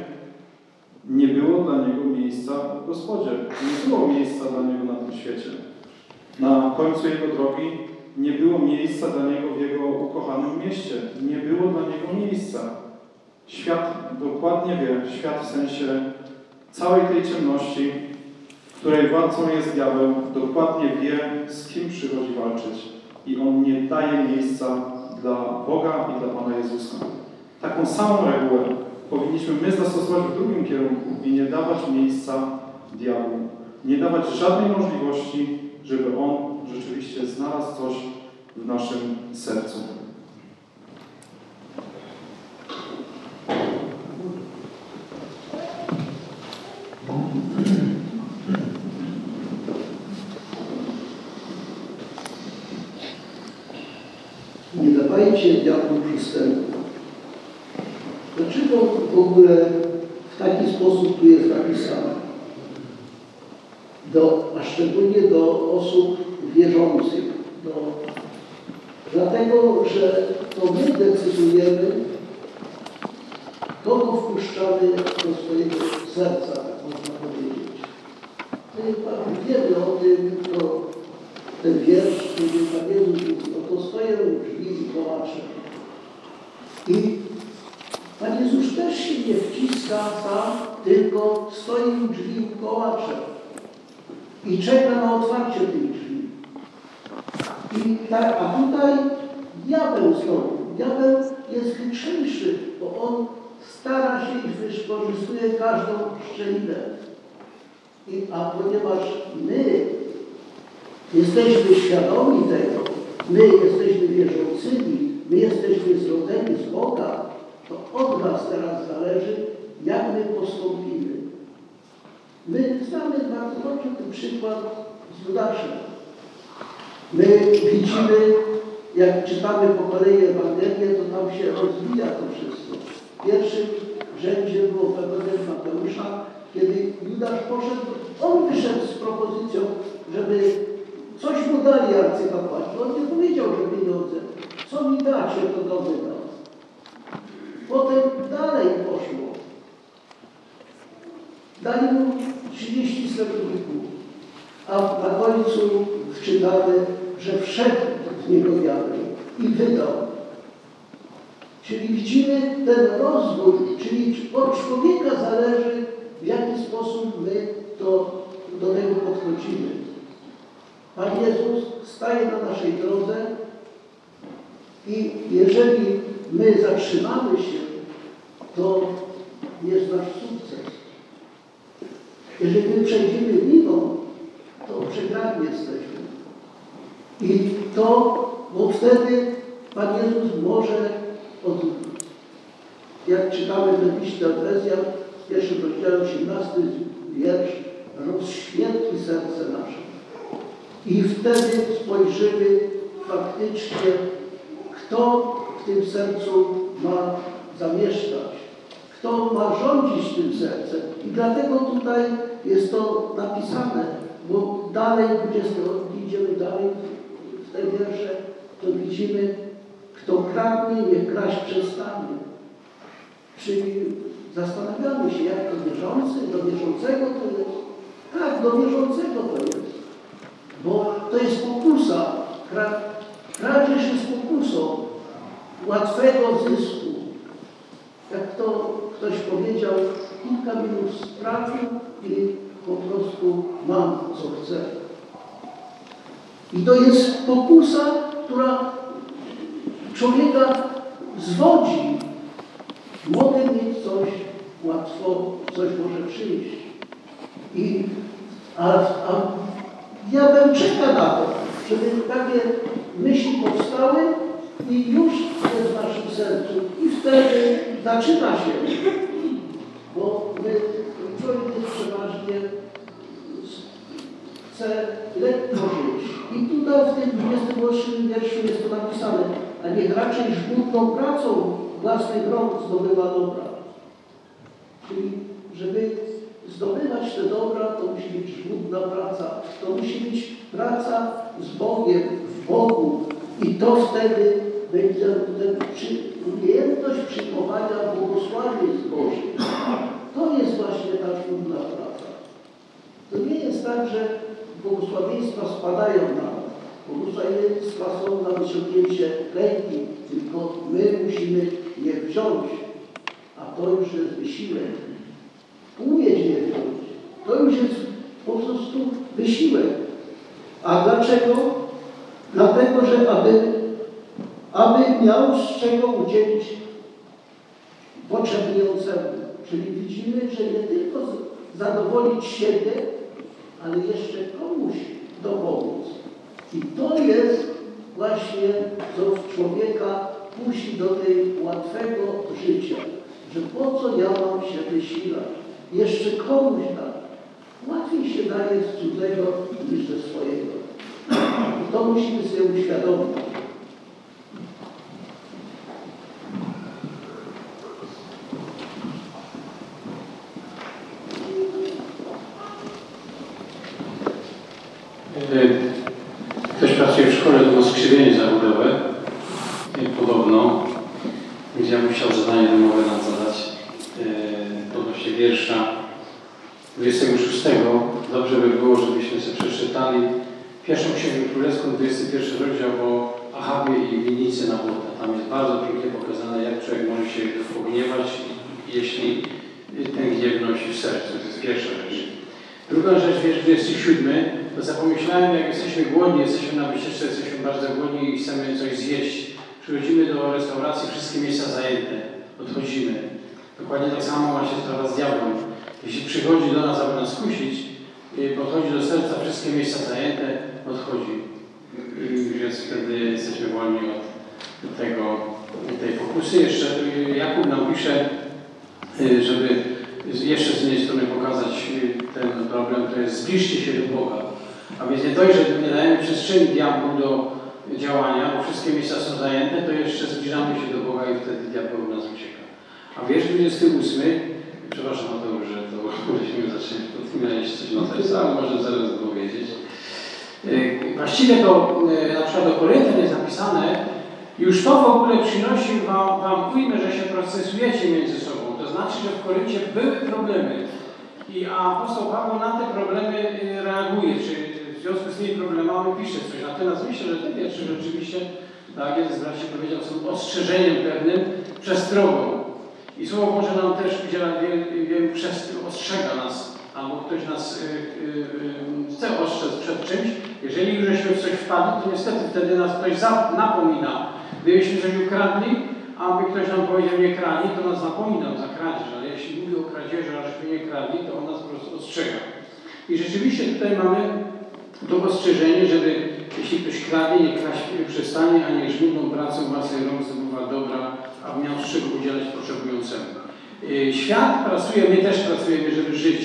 nie było dla Niego miejsca w Gospodzie. Nie było miejsca dla Niego na tym świecie. Na końcu Jego drogi nie było miejsca dla Niego w Jego ukochanym mieście. Nie było dla Niego miejsca. Świat dokładnie wie, świat w sensie całej tej ciemności, której władcą jest diabeł, dokładnie wie, z kim przychodzi walczyć. I on nie daje miejsca dla Boga i dla Pana Jezusa. Taką samą regułę powinniśmy my zastosować w drugim kierunku i nie dawać miejsca diabłu. Nie dawać żadnej możliwości, żeby on rzeczywiście znalazł coś w naszym sercu. Nie dawajcie diabłu przystępu. W ogóle w taki sposób tu jest napisane? Do, a szczególnie do osób wierzących. Do, dlatego, że to my decydujemy, kogo wpuszczamy do swojego serca, tak można powiedzieć. My wiemy o tym, to ten wiersz, który Pan Jezus mówi, oto stoję u drzwi i kołaczę. I też się nie wciska sam, tylko stoi u drzwi i kołacze. I czeka na otwarcie tych drzwi. I tak, a tutaj diabeł znowu. Diabeł jest chytrzejszy, bo on stara się i wykorzystuje każdą szczelinę. I, a ponieważ my Jesteśmy świadomi tego. My jesteśmy wierzącymi, my jesteśmy zrodzeni z Boga. To od nas teraz zależy, jak my postąpimy. My znamy bardzo dobrze ten przykład z Judaszem. My widzimy, jak czytamy po kolei Ewangelię, to tam się rozwija to wszystko. W pierwszym rzędzie było w Mateusza, kiedy Judasz poszedł, on wyszedł z propozycją, żeby Coś mu dali arcykapłani. On nie powiedział, że pieniądze. Co mi dacie, to to wydam. Potem dalej poszło. Dali mu 30 srebrników, a na końcu wczytamy, że wszedł w niego diabeł i wydał. Czyli widzimy ten rozwój, czyli od człowieka zależy, w jaki sposób my to, do tego podchodzimy. Pan Jezus staje na naszej drodze i jeżeli my zatrzymamy się, to jest nasz sukces. Jeżeli my przejdziemy mimo, to przegrani jesteśmy. I to, bo wtedy Pan Jezus może, od, jak czytamy w liście Efezjan, w pierwszym rozdziale 18 wiersz, rozświetli serce nasze. I wtedy spojrzymy faktycznie, kto w tym sercu ma zamieszkać, kto ma rządzić tym sercem. I dlatego tutaj jest to napisane, bo dalej, 20, idziemy dalej w te wiersze, to widzimy, kto kradnie, niech kraść przestanie. Czyli zastanawiamy się, jak to wierzący, do wierzącego to jest. Tak, do wierzącego to jest. Bo to jest pokusa. Kra, kradzież jest pokusą łatwego zysku. Jak to ktoś powiedział, kilka minut stracił i po prostu mam co chcę. I to jest pokusa, która człowieka zwodzi. Mogę mieć coś łatwo, coś może przyjść. I, a, a diabeł czeka na to, żeby takie myśli powstały i już jest w naszym sercu. I wtedy zaczyna się. Bo my, człowiek przeważnie chce lekko żyć. I tutaj w tym 28 wierszu jest to napisane, a niech raczej żmudną pracą własnych rąk zdobywa dobra. Czyli żeby zdobywać te dobra, to musi być żmudna praca. To musi być praca z Bogiem, w Bogu. I to wtedy będzie ten przy, umiejętność przyjmowania błogosławieństw Bożych. To jest właśnie ta trudna praca. To nie jest tak, że błogosławieństwa spadają na nas. Błogosławieństwa są na wyciągnięcie ręki, tylko my musimy je wziąć. A to już jest wysiłek. Umieć je wziąć. To już jest po prostu wysiłek. A dlaczego? Dlatego, że aby, aby miał z czego udzielić potrzebującemu. Czyli widzimy, że nie tylko zadowolić siebie, ale jeszcze komuś dopomóc. I to jest właśnie, co człowieka kusi do tej łatwego życia. Że po co ja mam się wysilać? Jeszcze komuś dać. Łatwiej się daje z cudzego niż ze swojego. I to musimy sobie uświadomić. Problemami pisze coś. Natomiast myślę, że te wiersze rzeczywiście, tak jeden z braci powiedział, są ostrzeżeniem pewnym, przestrogą. I Słowo Boże nam też udziela wielu przestróg, ostrzega nas, albo ktoś nas y, y, y, chce ostrzec przed czymś. Jeżeli już żeśmy w coś wpadli, to niestety wtedy nas ktoś napomina. Gdybyśmy coś ukradli, aby ktoś nam powiedział nie kradnij, to nas napominał za kradzież, ale jeśli mówi o kradzieży, a żeśmy nie kradli, to on nas po prostu ostrzega. I rzeczywiście tutaj mamy to ostrzeżenie, żeby jeśli ktoś kradnie, nie kraść przestanie, a nie żmudną pracą własnej rąk zdobywa dobra, a miał z czego udzielać potrzebującemu. Yy, Świat pracuje, my też pracujemy, żeby żyć,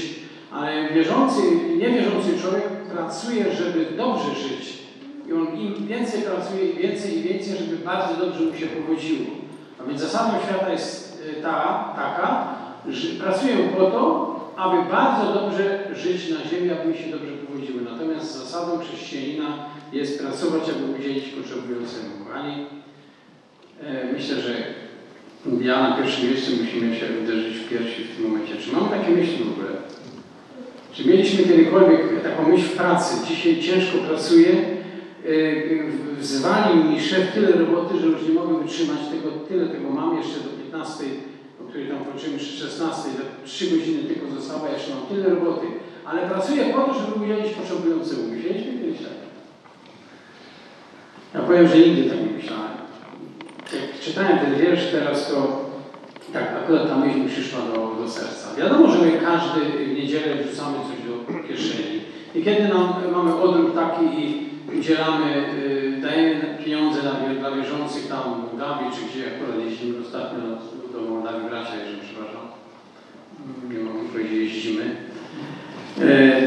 ale wierzący, niewierzący człowiek pracuje, żeby dobrze żyć. I on im więcej pracuje, więcej i więcej, żeby bardzo dobrze mu się powodziło. A więc zasadą świata jest y, ta, taka, że pracuję po to, aby bardzo dobrze żyć na ziemi, aby mi się dobrze powodziło. Natomiast zasadą chrześcijanina jest pracować, aby udzielić potrzebującemu. Kochani, e, myślę, że ja na pierwszym miejscu musimy się uderzyć w piersi w tym momencie. Czy mamy takie myśli w ogóle? Czy mieliśmy kiedykolwiek taką myśl pracy? Dzisiaj ciężko pracuję, yy, zwalił mi szef tyle roboty, że już nie mogę wytrzymać tego, tyle tego mam jeszcze do 15, o której tam kończymy przy 16, te 3 godziny tylko zostało, ja jeszcze mam tyle roboty, ale pracuję po to, żeby udzielić potrzebującemu. Myśleliśmy kiedyś tak? Ja powiem, że nigdy tak nie myślałem. Jak czytałem ten wiersz teraz, to tak, akurat ta myśl mi przyszła do, do serca. Wiadomo, że my każdy w niedzielę wrzucamy coś do kieszeni. I kiedy nam, mamy odruch taki i udzielamy, y, dajemy pieniądze dla, dla wierzących tam w Mołdawii, czy gdzie akurat jeździmy ostatnio do Mołdawii bracia, jeżeli przepraszam, nie mogę powiedzieć jeździmy,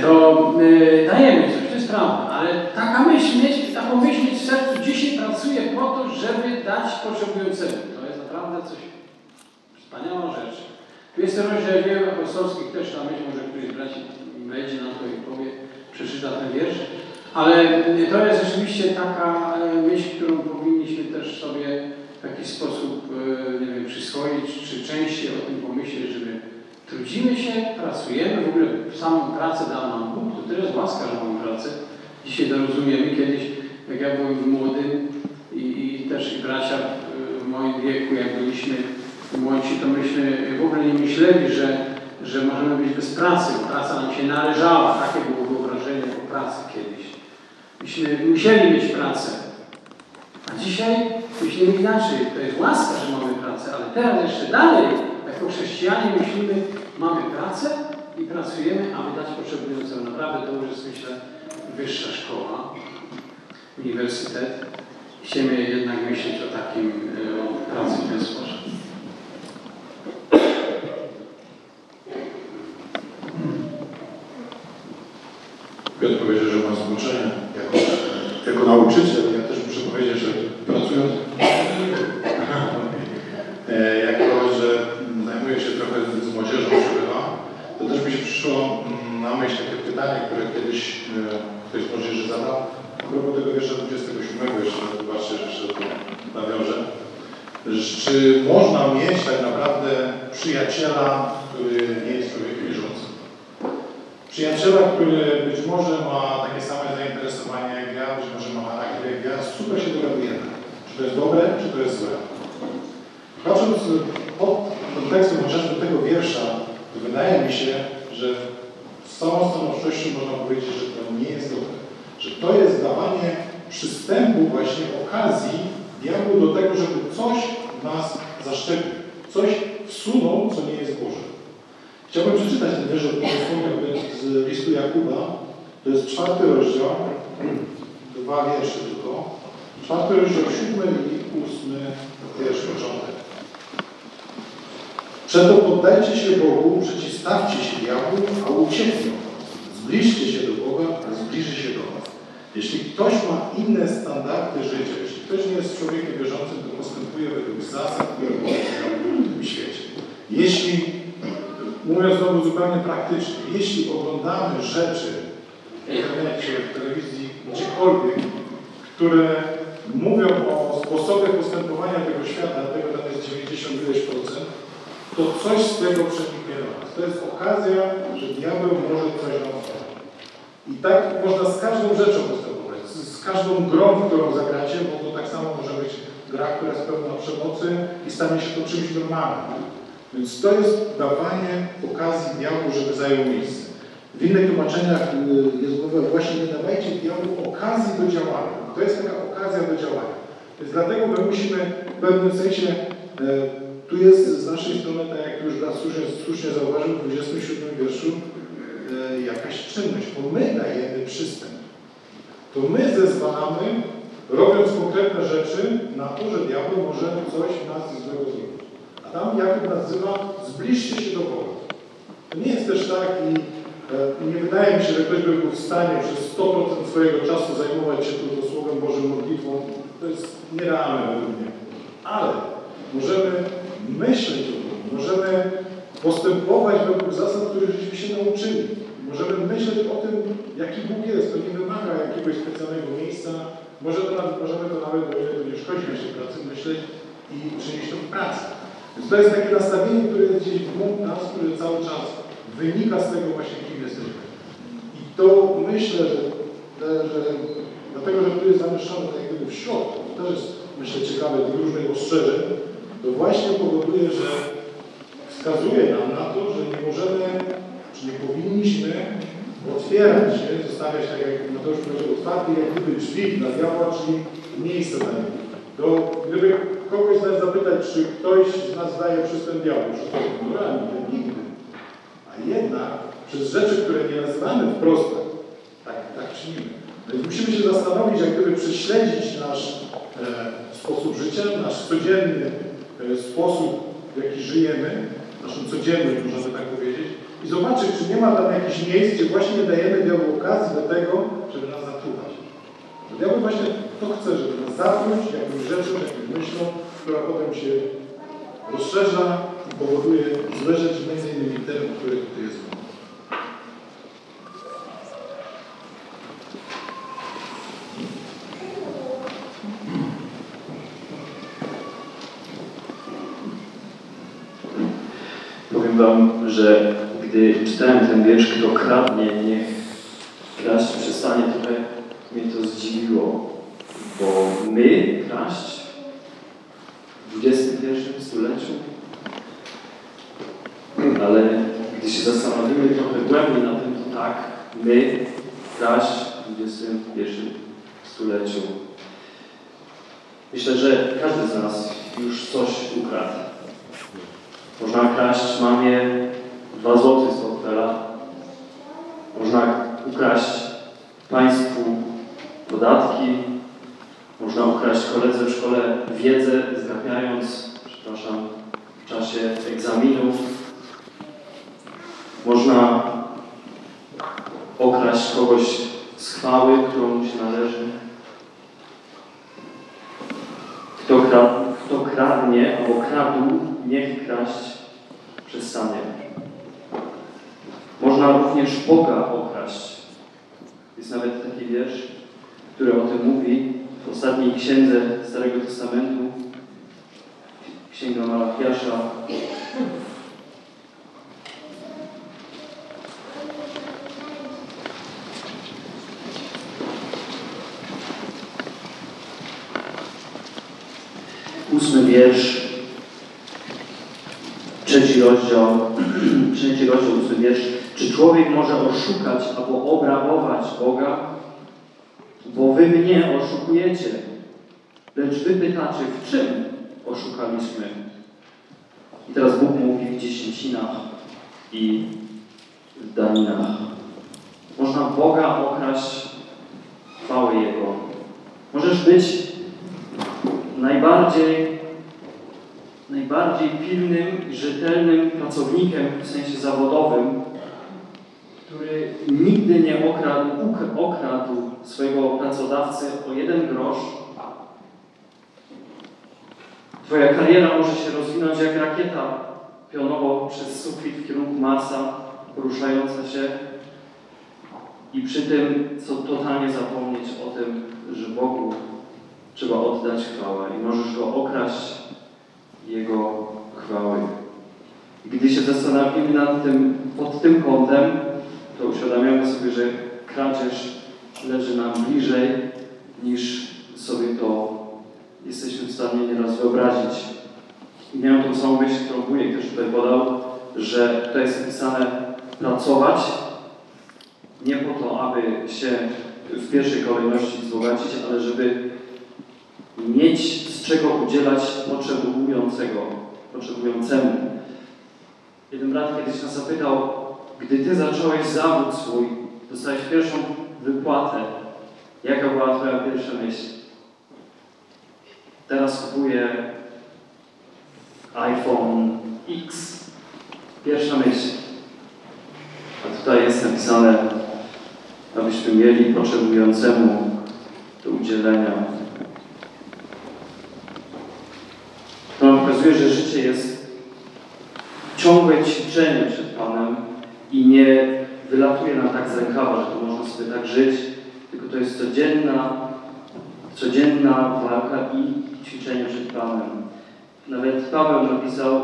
to y, dajemy coś, to jest prawda, ale taka myśl mieć, taką myśl w sercu, dzisiaj pracuję po to, żeby dać potrzebującemu. To jest naprawdę coś Wspaniała rzecz. Tu jest rozdział dzieł apostolskich, też ta myśl, może któryś z braci wejdzie na to i powie, przeczyta ten wiersz. Ale to jest rzeczywiście taka e, myśl, którą powinniśmy też sobie w jakiś sposób, e, nie wiem, przyswoić, czy częściej o tym pomyśleć, żeby trudzimy się, pracujemy, w ogóle samą pracę dał nam Bóg, to tyle jest łaska, że mamy pracę. Dzisiaj to rozumiemy. Kiedyś, jak ja byłem młody i, i też i bracia w, moim wieku, jak byliśmy młodsi, to myśmy w ogóle nie myśleli, że, że możemy być bez pracy, bo praca nam się należała. Takie było wyobrażenie o pracy kiedyś. Myśmy musieli mieć pracę. A dzisiaj myślimy inaczej. To jest łaska, że mamy pracę, ale teraz jeszcze dalej, jako chrześcijanie myślimy, mamy pracę i pracujemy, aby dać potrzebującemu. Naprawdę to już jest, myślę, wyższa szkoła, uniwersytet. Chcemy jednak myśleć o takim, e, o pracy w ten sposób. Piotr powiedział, że ma zmęczenie jako, jako nauczyciel. Ja też muszę powiedzieć, że pracując e, jako, że zajmuję się trochę z młodzieżą przebywa, to też mi się przyszło mm, na myśl takie pytanie, które kiedyś e, ktoś z młodzieży zadał. A propos tego wiersza 27, jeszcze zobaczcie, że jeszcze do tego nawiążę. Że Czy można mieć tak naprawdę przyjaciela, który nie jest człowiekiem wierzącym? Przyjaciela, który być może ma takie same zainteresowania jak ja, być może ma charakter jak ja, super się dogadujemy. Czy to jest dobre, czy to jest złe. Patrząc pod kontekstem chociażby tego wiersza, wydaje mi się, że z całą stanowczością można powiedzieć, że to nie jest dobre. Że to jest dawanie przystępu, właśnie okazji diabłu do tego, żeby coś nas zaszczepił. Coś wsunął, co nie jest Boże. Chciałbym przeczytać ten wiersz jakby z listu Jakuba. To jest czwarty rozdział, dwa wiersze tylko. Czwarty rozdział, siódmy i ósmy wiersz początek. Przeto poddajcie się Bogu, przeciwstawcie się diabłu, a ucieknie. Zbliżcie się do Boga, a zbliży się do Was. Jeśli ktoś ma inne standardy życia, ktoś nie jest człowiekiem wierzącym, to postępuje według zasad, które obowiązują w tym świecie. Jeśli mówiąc znowu zupełnie praktycznie, jeśli oglądamy rzeczy w internecie, w telewizji, gdziekolwiek, które mówią o sposobie postępowania tego świata, tego tam jest 90 ileś procent, to coś z tego przeniknie nas. To jest okazja, że diabeł może coś nam zrobić. I tak można z każdą rzeczą postępować, z, każdą grą, w którą zagracie, bo to tak samo może być gra, która jest pełna przemocy i stanie się to czymś normalnym. Więc to jest dawanie okazji diabłu, żeby zajął miejsce. W innych tłumaczeniach y, jest mowa właśnie nie dawajcie diabłu okazji do działania. To jest taka okazja do działania. Więc dlatego my musimy w pewnym sensie, e, tu jest z naszej strony, tak jak już brat słusznie, słusznie zauważył, w 27 wierszu, e, jakaś czynność, bo my dajemy przystęp. To my zezwalamy, robiąc konkretne rzeczy, na to, że diabeł może coś nas złego zrobić. A tam Jakub nazywa, zbliżcie się do Boga. To nie jest też tak i e, nie wydaje mi się, że ktoś by był w stanie przez 100% swojego czasu zajmować się tylko Słowem Bożym modlitwą. To jest nierealne według mnie. Ale możemy myśleć o tym, możemy postępować według zasad, których żeśmy się nauczyli. Możemy myśleć o tym, jaki Bóg jest. To nie wymaga jakiegoś specjalnego miejsca. Może to możemy to nawet, o ile to nie szkodzi naszej pracy, myśleć i przynieść to w pracy. Więc to jest takie nastawienie, które jest gdzieś w nas, które cały czas wynika z tego właśnie, kim jesteśmy. I to myślę, że, że dlatego, że tu jest zamieszczone tak jak gdyby w środku, to też jest myślę ciekawe tych różnych ostrzeżeń, to właśnie powoduje, że wskazuje nam na to, że nie możemy, nie powinniśmy otwierać się, zostawiać tak jak Mateusz powiedział, otwarte jak gdyby drzwi dla diabła, czyli miejsce dla niego. To gdyby kogoś z nas zapytać, czy ktoś z nas daje przystęp diabłu, czy to moralnie, to nigdy. A jednak przez rzeczy, które nie nazywamy wprost, tak, tak czynimy. Więc musimy się zastanowić, jak gdyby prześledzić nasz e, sposób życia, nasz codzienny e, sposób, w jaki żyjemy, naszą codzienność, możemy tak powiedzieć, i zobaczyć, czy nie ma tam jakichś miejsc, gdzie właśnie nie dajemy diabłu okazji do tego, żeby nas zatruwać. Bo diabeł właśnie to chce, żeby nas zatruć jakąś rzeczą, jakąś myślą, która potem się rozszerza i powoduje złe rzeczy, między innymi te, o których tutaj jest gdy czytałem ten wiersz, kto kradnie, niech kraść przestanie, trochę mnie to zdziwiło, bo my kraść w XXI stuleciu, ale gdy się zastanowimy trochę głębiej na tym, to tak, my kraść w XXI stuleciu. Myślę, że każdy z nas już coś ukradł. Można kraść mamie dwa złoty z portfela. Można ukraść państwu podatki. Można ukraść koledze w szkole wiedzę, zgapiając, przepraszam, w czasie egzaminów. Można okraść kogoś z chwały, którą mu się należy. Kto, kra kto kradnie albo kradł, niech kraść przestanie. Można również Boga okraść. Jest nawet taki wiersz, który o tym mówi w ostatniej księdze Starego Testamentu, Księga Malachiasza. Ósmy wiersz, trzeci rozdział, trzeci rozdział, ósmy wiersz. Czy człowiek może oszukać albo obrabować Boga? Bo wy mnie oszukujecie. Lecz wy pytacie, w czym oszukaliśmy? I teraz Bóg dziesięcinach i w daninach. Można Boga okraść chwały Jego. Możesz być najbardziej, najbardziej pilnym i rzetelnym pracownikiem w sensie zawodowym, który nigdy nie okradł, okradł swojego pracodawcy o jeden grosz. Twoja kariera może się rozwinąć jak rakieta pionowo przez sufit w kierunku Marsa, poruszająca się. i przy tym co totalnie zapomnieć o tym, że Bogu trzeba oddać chwałę i możesz Go okraść Jego chwały. Gdy się zastanowimy nad tym, pod tym kątem, to uświadamiamy sobie, że kradzież leży nam bliżej niż sobie to jesteśmy w stanie nieraz wyobrazić. I miałem tą samą myśl, którą wujek też tutaj podał, że tutaj jest napisane pracować nie po to, aby się w pierwszej kolejności wzbogacić, ale żeby mieć z czego udzielać potrzebującego, potrzebującemu. Jeden brat kiedyś nas zapytał, gdy ty zacząłeś zawód swój, dostałeś pierwszą wypłatę, jaka była twoja pierwsza myśl? Teraz kupuję iPhone X. Pierwsza myśl. A tutaj jest napisane, abyśmy mieli potrzebującemu do udzielenia. To nam pokazuje, że życie jest ciągłe ćwiczenie przed Panem i nie wylatuje nam tak z rękawa, że to można sobie tak żyć, tylko to jest codzienna, codzienna walka i ćwiczenie przed Panem. Nawet Paweł napisał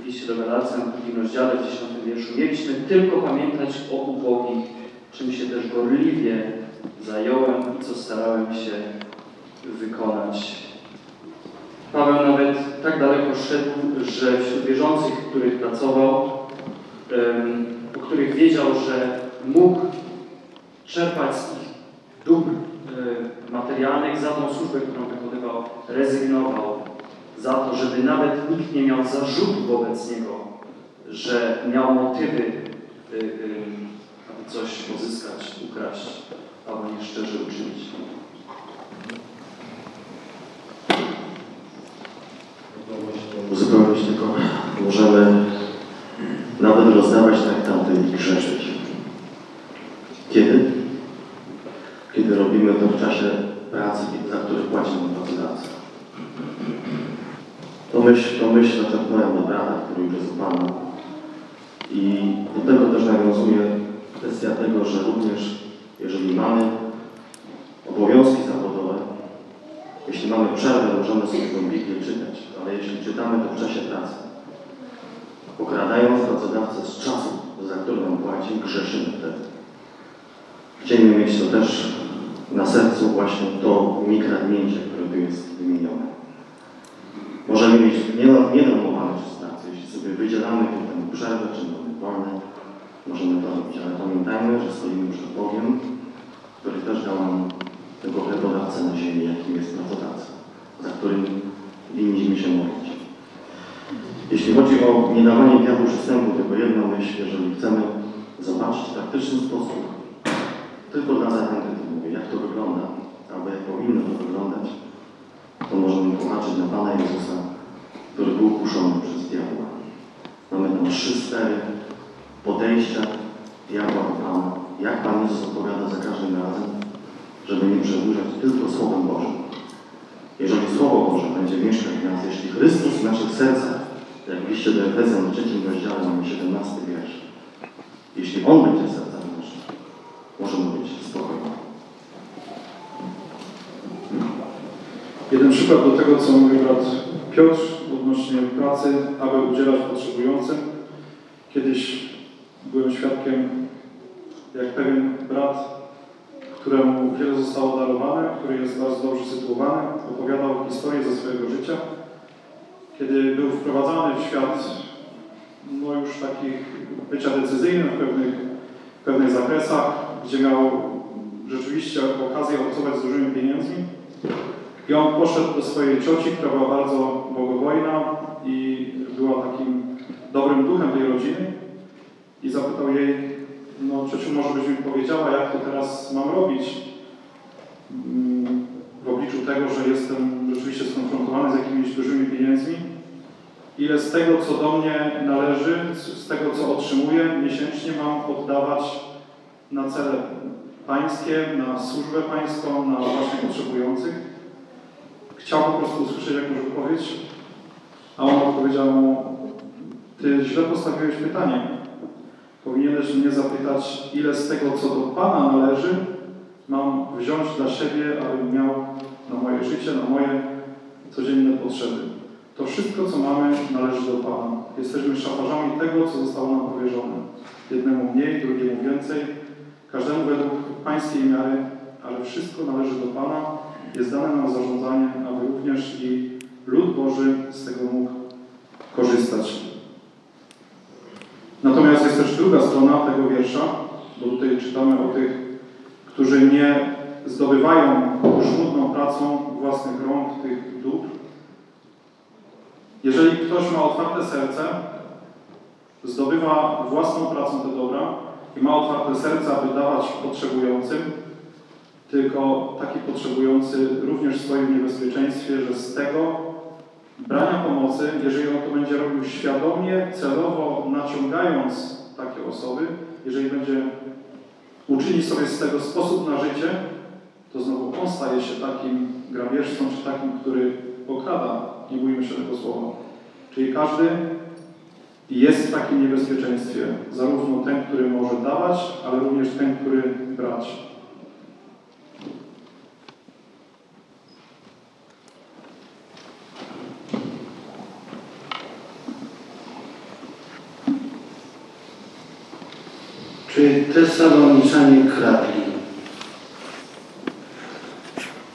w liście do Galacjan, w drugim rozdziale, w dziesiątym wierszu, mieliśmy tylko pamiętać o ubogich, czym się też gorliwie zająłem i co starałem się wykonać. Paweł nawet tak daleko szedł, że wśród wierzących, których pracował, o których wiedział, że mógł czerpać z ich dóbr e, materialnych za tą służbę, którą wykonywał, rezygnował za to, żeby nawet nikt nie miał zarzutu wobec niego, że miał motywy, y, y, aby coś pozyskać, ukraść, albo nieszczerze uczynić. Uzupełnić tylko, możemy nawet rozdawać traktaty i grzeszyć. Kiedy? Kiedy robimy to w czasie pracy, za które płacimy pracodawca. Myśl, to myśl zaczerpnąłem do brata, który już jest Pana. I do tego też nawiązuje kwestia tego, że również jeżeli mamy obowiązki zawodowe, jeśli mamy przerwę, możemy sobie tę Biblię czytać, ale jeśli czytamy to w czasie pracy, okradając pracodawcę z czasu, za który nam płaci, grzeszymy wtedy. Chcielibyśmy mieć to też na sercu właśnie to mikradnięcie, które tu jest wymienione. Możemy mieć nienormowane pracy, jeśli sobie wydzielamy tę przerwę, czy mamy wolne, możemy to robić, ale pamiętajmy, że stoimy przed Bogiem, który też dał nam tego chlebodawcę na ziemi, jakim jest pracodawca, za którym winniśmy się modlić. Jeśli chodzi o niedawanie diabłu przystępu, tylko jedną myśl, jeżeli chcemy zobaczyć w praktyczny sposób, tylko dla zachęty to mówię, jak to wygląda, albo jak powinno to wyglądać, to możemy popatrzeć na Pana Jezusa, który był kuszony przez diabła. Mamy tam trzy sfery podejścia diabła do Pana. Jak Pan Jezus odpowiada za każdym razem, żeby nie przedłużać tylko Słowem Bożym. Jeżeli Słowo Boże będzie mieszkać w nas, jeśli Chrystus w naszych sercach, jak w liście do Efezjan w trzecim rozdziale mamy 17 wiersz, jeśli On będzie w sercach naszych, możemy być Jeden przykład do tego, co mówił brat Piotr odnośnie pracy, aby udzielać potrzebującym. Kiedyś byłem świadkiem, jak pewien brat, któremu wiele zostało darowane, który jest bardzo dobrze sytuowany, opowiadał historię ze swojego życia, kiedy był wprowadzany w świat no już takich bycia decyzyjnym w pewnych, w pewnych zakresach, gdzie miał rzeczywiście okazję obcować z dużymi pieniędzmi. I on poszedł do swojej cioci, która była bardzo bogobojna i była takim dobrym duchem tej rodziny i zapytał jej, no ciociu, może byś mi powiedziała, jak to teraz mam robić mm, w obliczu tego, że jestem rzeczywiście skonfrontowany z jakimiś dużymi pieniędzmi. Ile z tego, co do mnie należy, z tego, co otrzymuję, miesięcznie mam oddawać na cele pańskie, na służbę pańską, na właśnie potrzebujących. Chciał po prostu usłyszeć jakąś wypowiedź, a on odpowiedział mu, ty źle postawiłeś pytanie. Powinien powinieneś mnie zapytać, ile z tego, co do Pana należy, mam wziąć dla siebie, abym miał na moje życie, na moje codzienne potrzeby. To wszystko, co mamy, należy do Pana. Jesteśmy szafarzami tego, co zostało nam powierzone. Jednemu mniej, drugiemu więcej, każdemu według pańskiej miary, ale wszystko należy do Pana. Jest dane nam zarządzanie, aby również i lud Boży z tego mógł korzystać. Natomiast jest też druga strona tego wiersza, bo tutaj czytamy o tych, którzy nie zdobywają żmudną pracą własnych rąk tych dóbr. Jeżeli ktoś ma otwarte serce, zdobywa własną pracą te dobra i ma otwarte serce, aby dawać potrzebującym, tylko taki potrzebujący również w niebezpieczeństwie, że z tego brania pomocy, jeżeli on to będzie robił świadomie, celowo naciągając takie osoby, jeżeli będzie uczynić sobie z tego sposób na życie, to znowu on staje się takim grabieżcą, czy takim, który okrada, nie bójmy się tego słowa. Czyli każdy jest w takim niebezpieczeństwie, zarówno ten, który może dawać, ale również ten, który brać. Czy Tesaloniczanie kradli?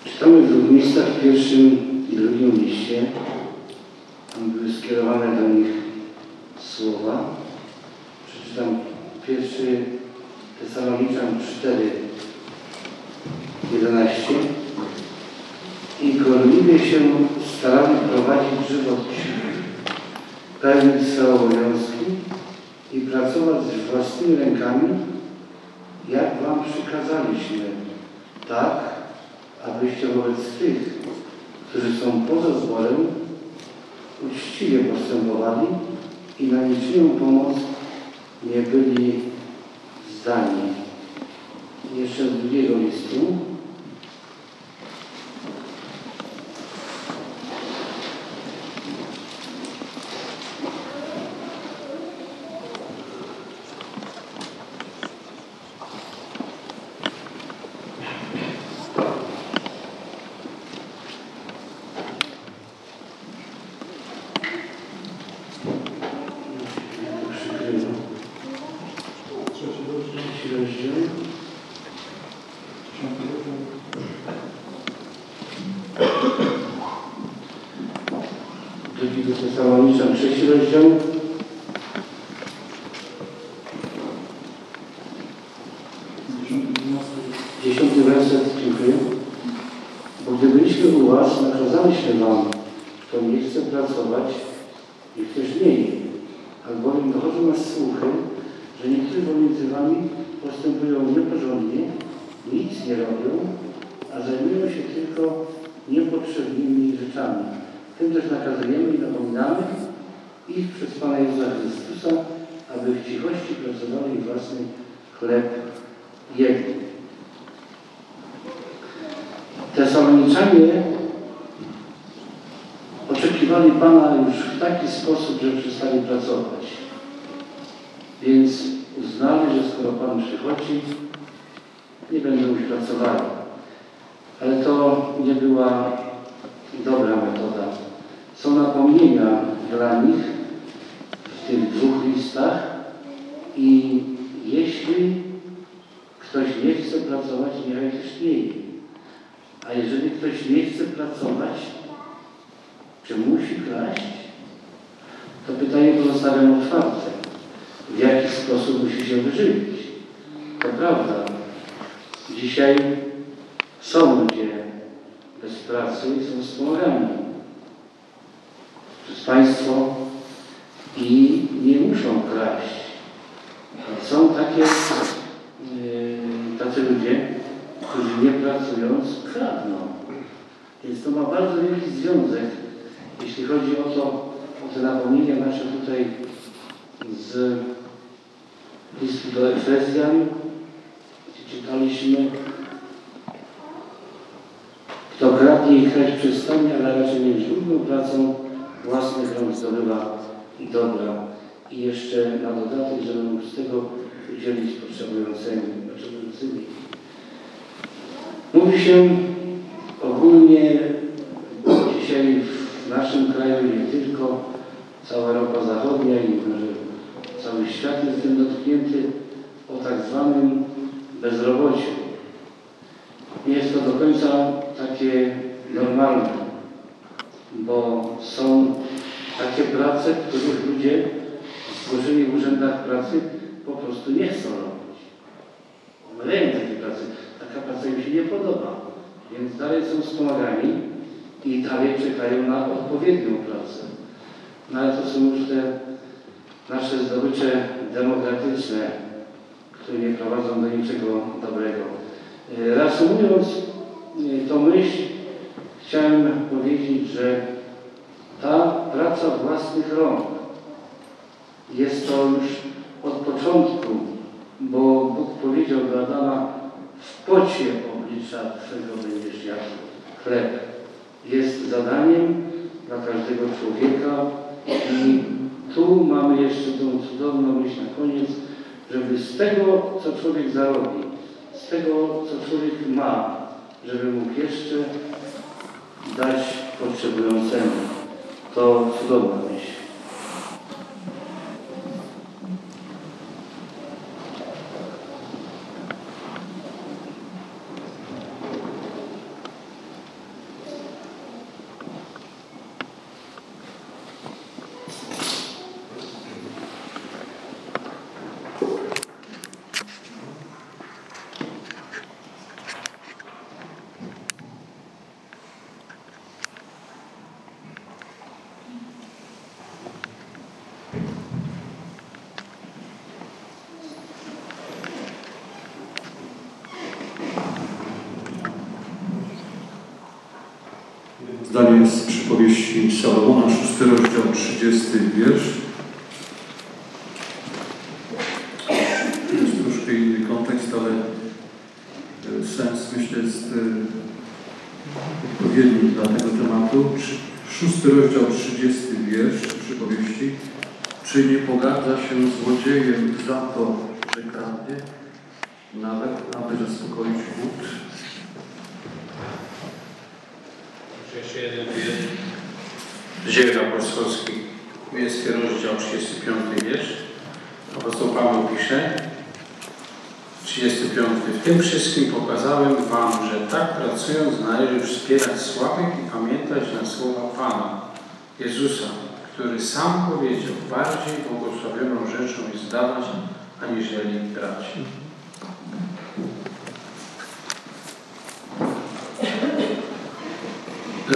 Czytamy w dwóch miejscach, w pierwszym i drugim liście. Tesaloniczanie oczekiwali Pana już w taki sposób, że przestali pracować. Więc uznali, że skoro Pan przychodzi, nie będą już pracowali. Ale to nie była dobra metoda. Są napomnienia dla nich w tych dwóch listach i jeśli ktoś nie chce pracować, niechaj też nie. Ktoś nie chce pracować, czy musi kraść? To pytanie pozostawiam otwarte. W jaki sposób musi się wyżywić? To prawda. Dzisiaj są ludzie bez pracy i są wspomagani przez państwo i nie muszą kraść. Są takie, yy, tacy ludzie, którzy nie pracując kradną. Więc to ma bardzo wielki związek, jeśli chodzi o to, o te napomnienia nasze tutaj z listu do Efezjan, gdzie czytaliśmy kto kradnie i kraść przestanie, ale raczej nie żmudną pracą własnych rąk zdobywa dobra. i jeszcze na dodatek, żeby mógł z tego udzielić potrzebującymi. potrzebującymi. Mówi się ogólnie dzisiaj w naszym kraju, nie tylko, cała Europa Zachodnia i może cały świat jest tym dotknięty o tak zwanym bezrobociu. Nie jest to do końca takie normalne, bo są takie prace, których ludzie zgłoszeni w urzędach pracy po prostu nie chcą robić. Mają takie prace, taka praca im się nie podoba, więc dalej są wspomagani i dalej czekają na odpowiednią pracę. No ale to są już te nasze zdobycze demokratyczne, które nie prowadzą do niczego dobrego. E, Reasumując e, tą myśl, chciałem powiedzieć, że ta praca własnych rąk jest to już od początku, bo Bóg powiedział do Adama, w pocie oblicza Twego będziesz jadł chleb. Jest zadaniem dla każdego człowieka i tu mamy jeszcze tą cudowną myśl na koniec, żeby z tego, co człowiek zarobi, z tego, co człowiek ma, żeby mógł jeszcze dać potrzebującemu. To cudowna myśl.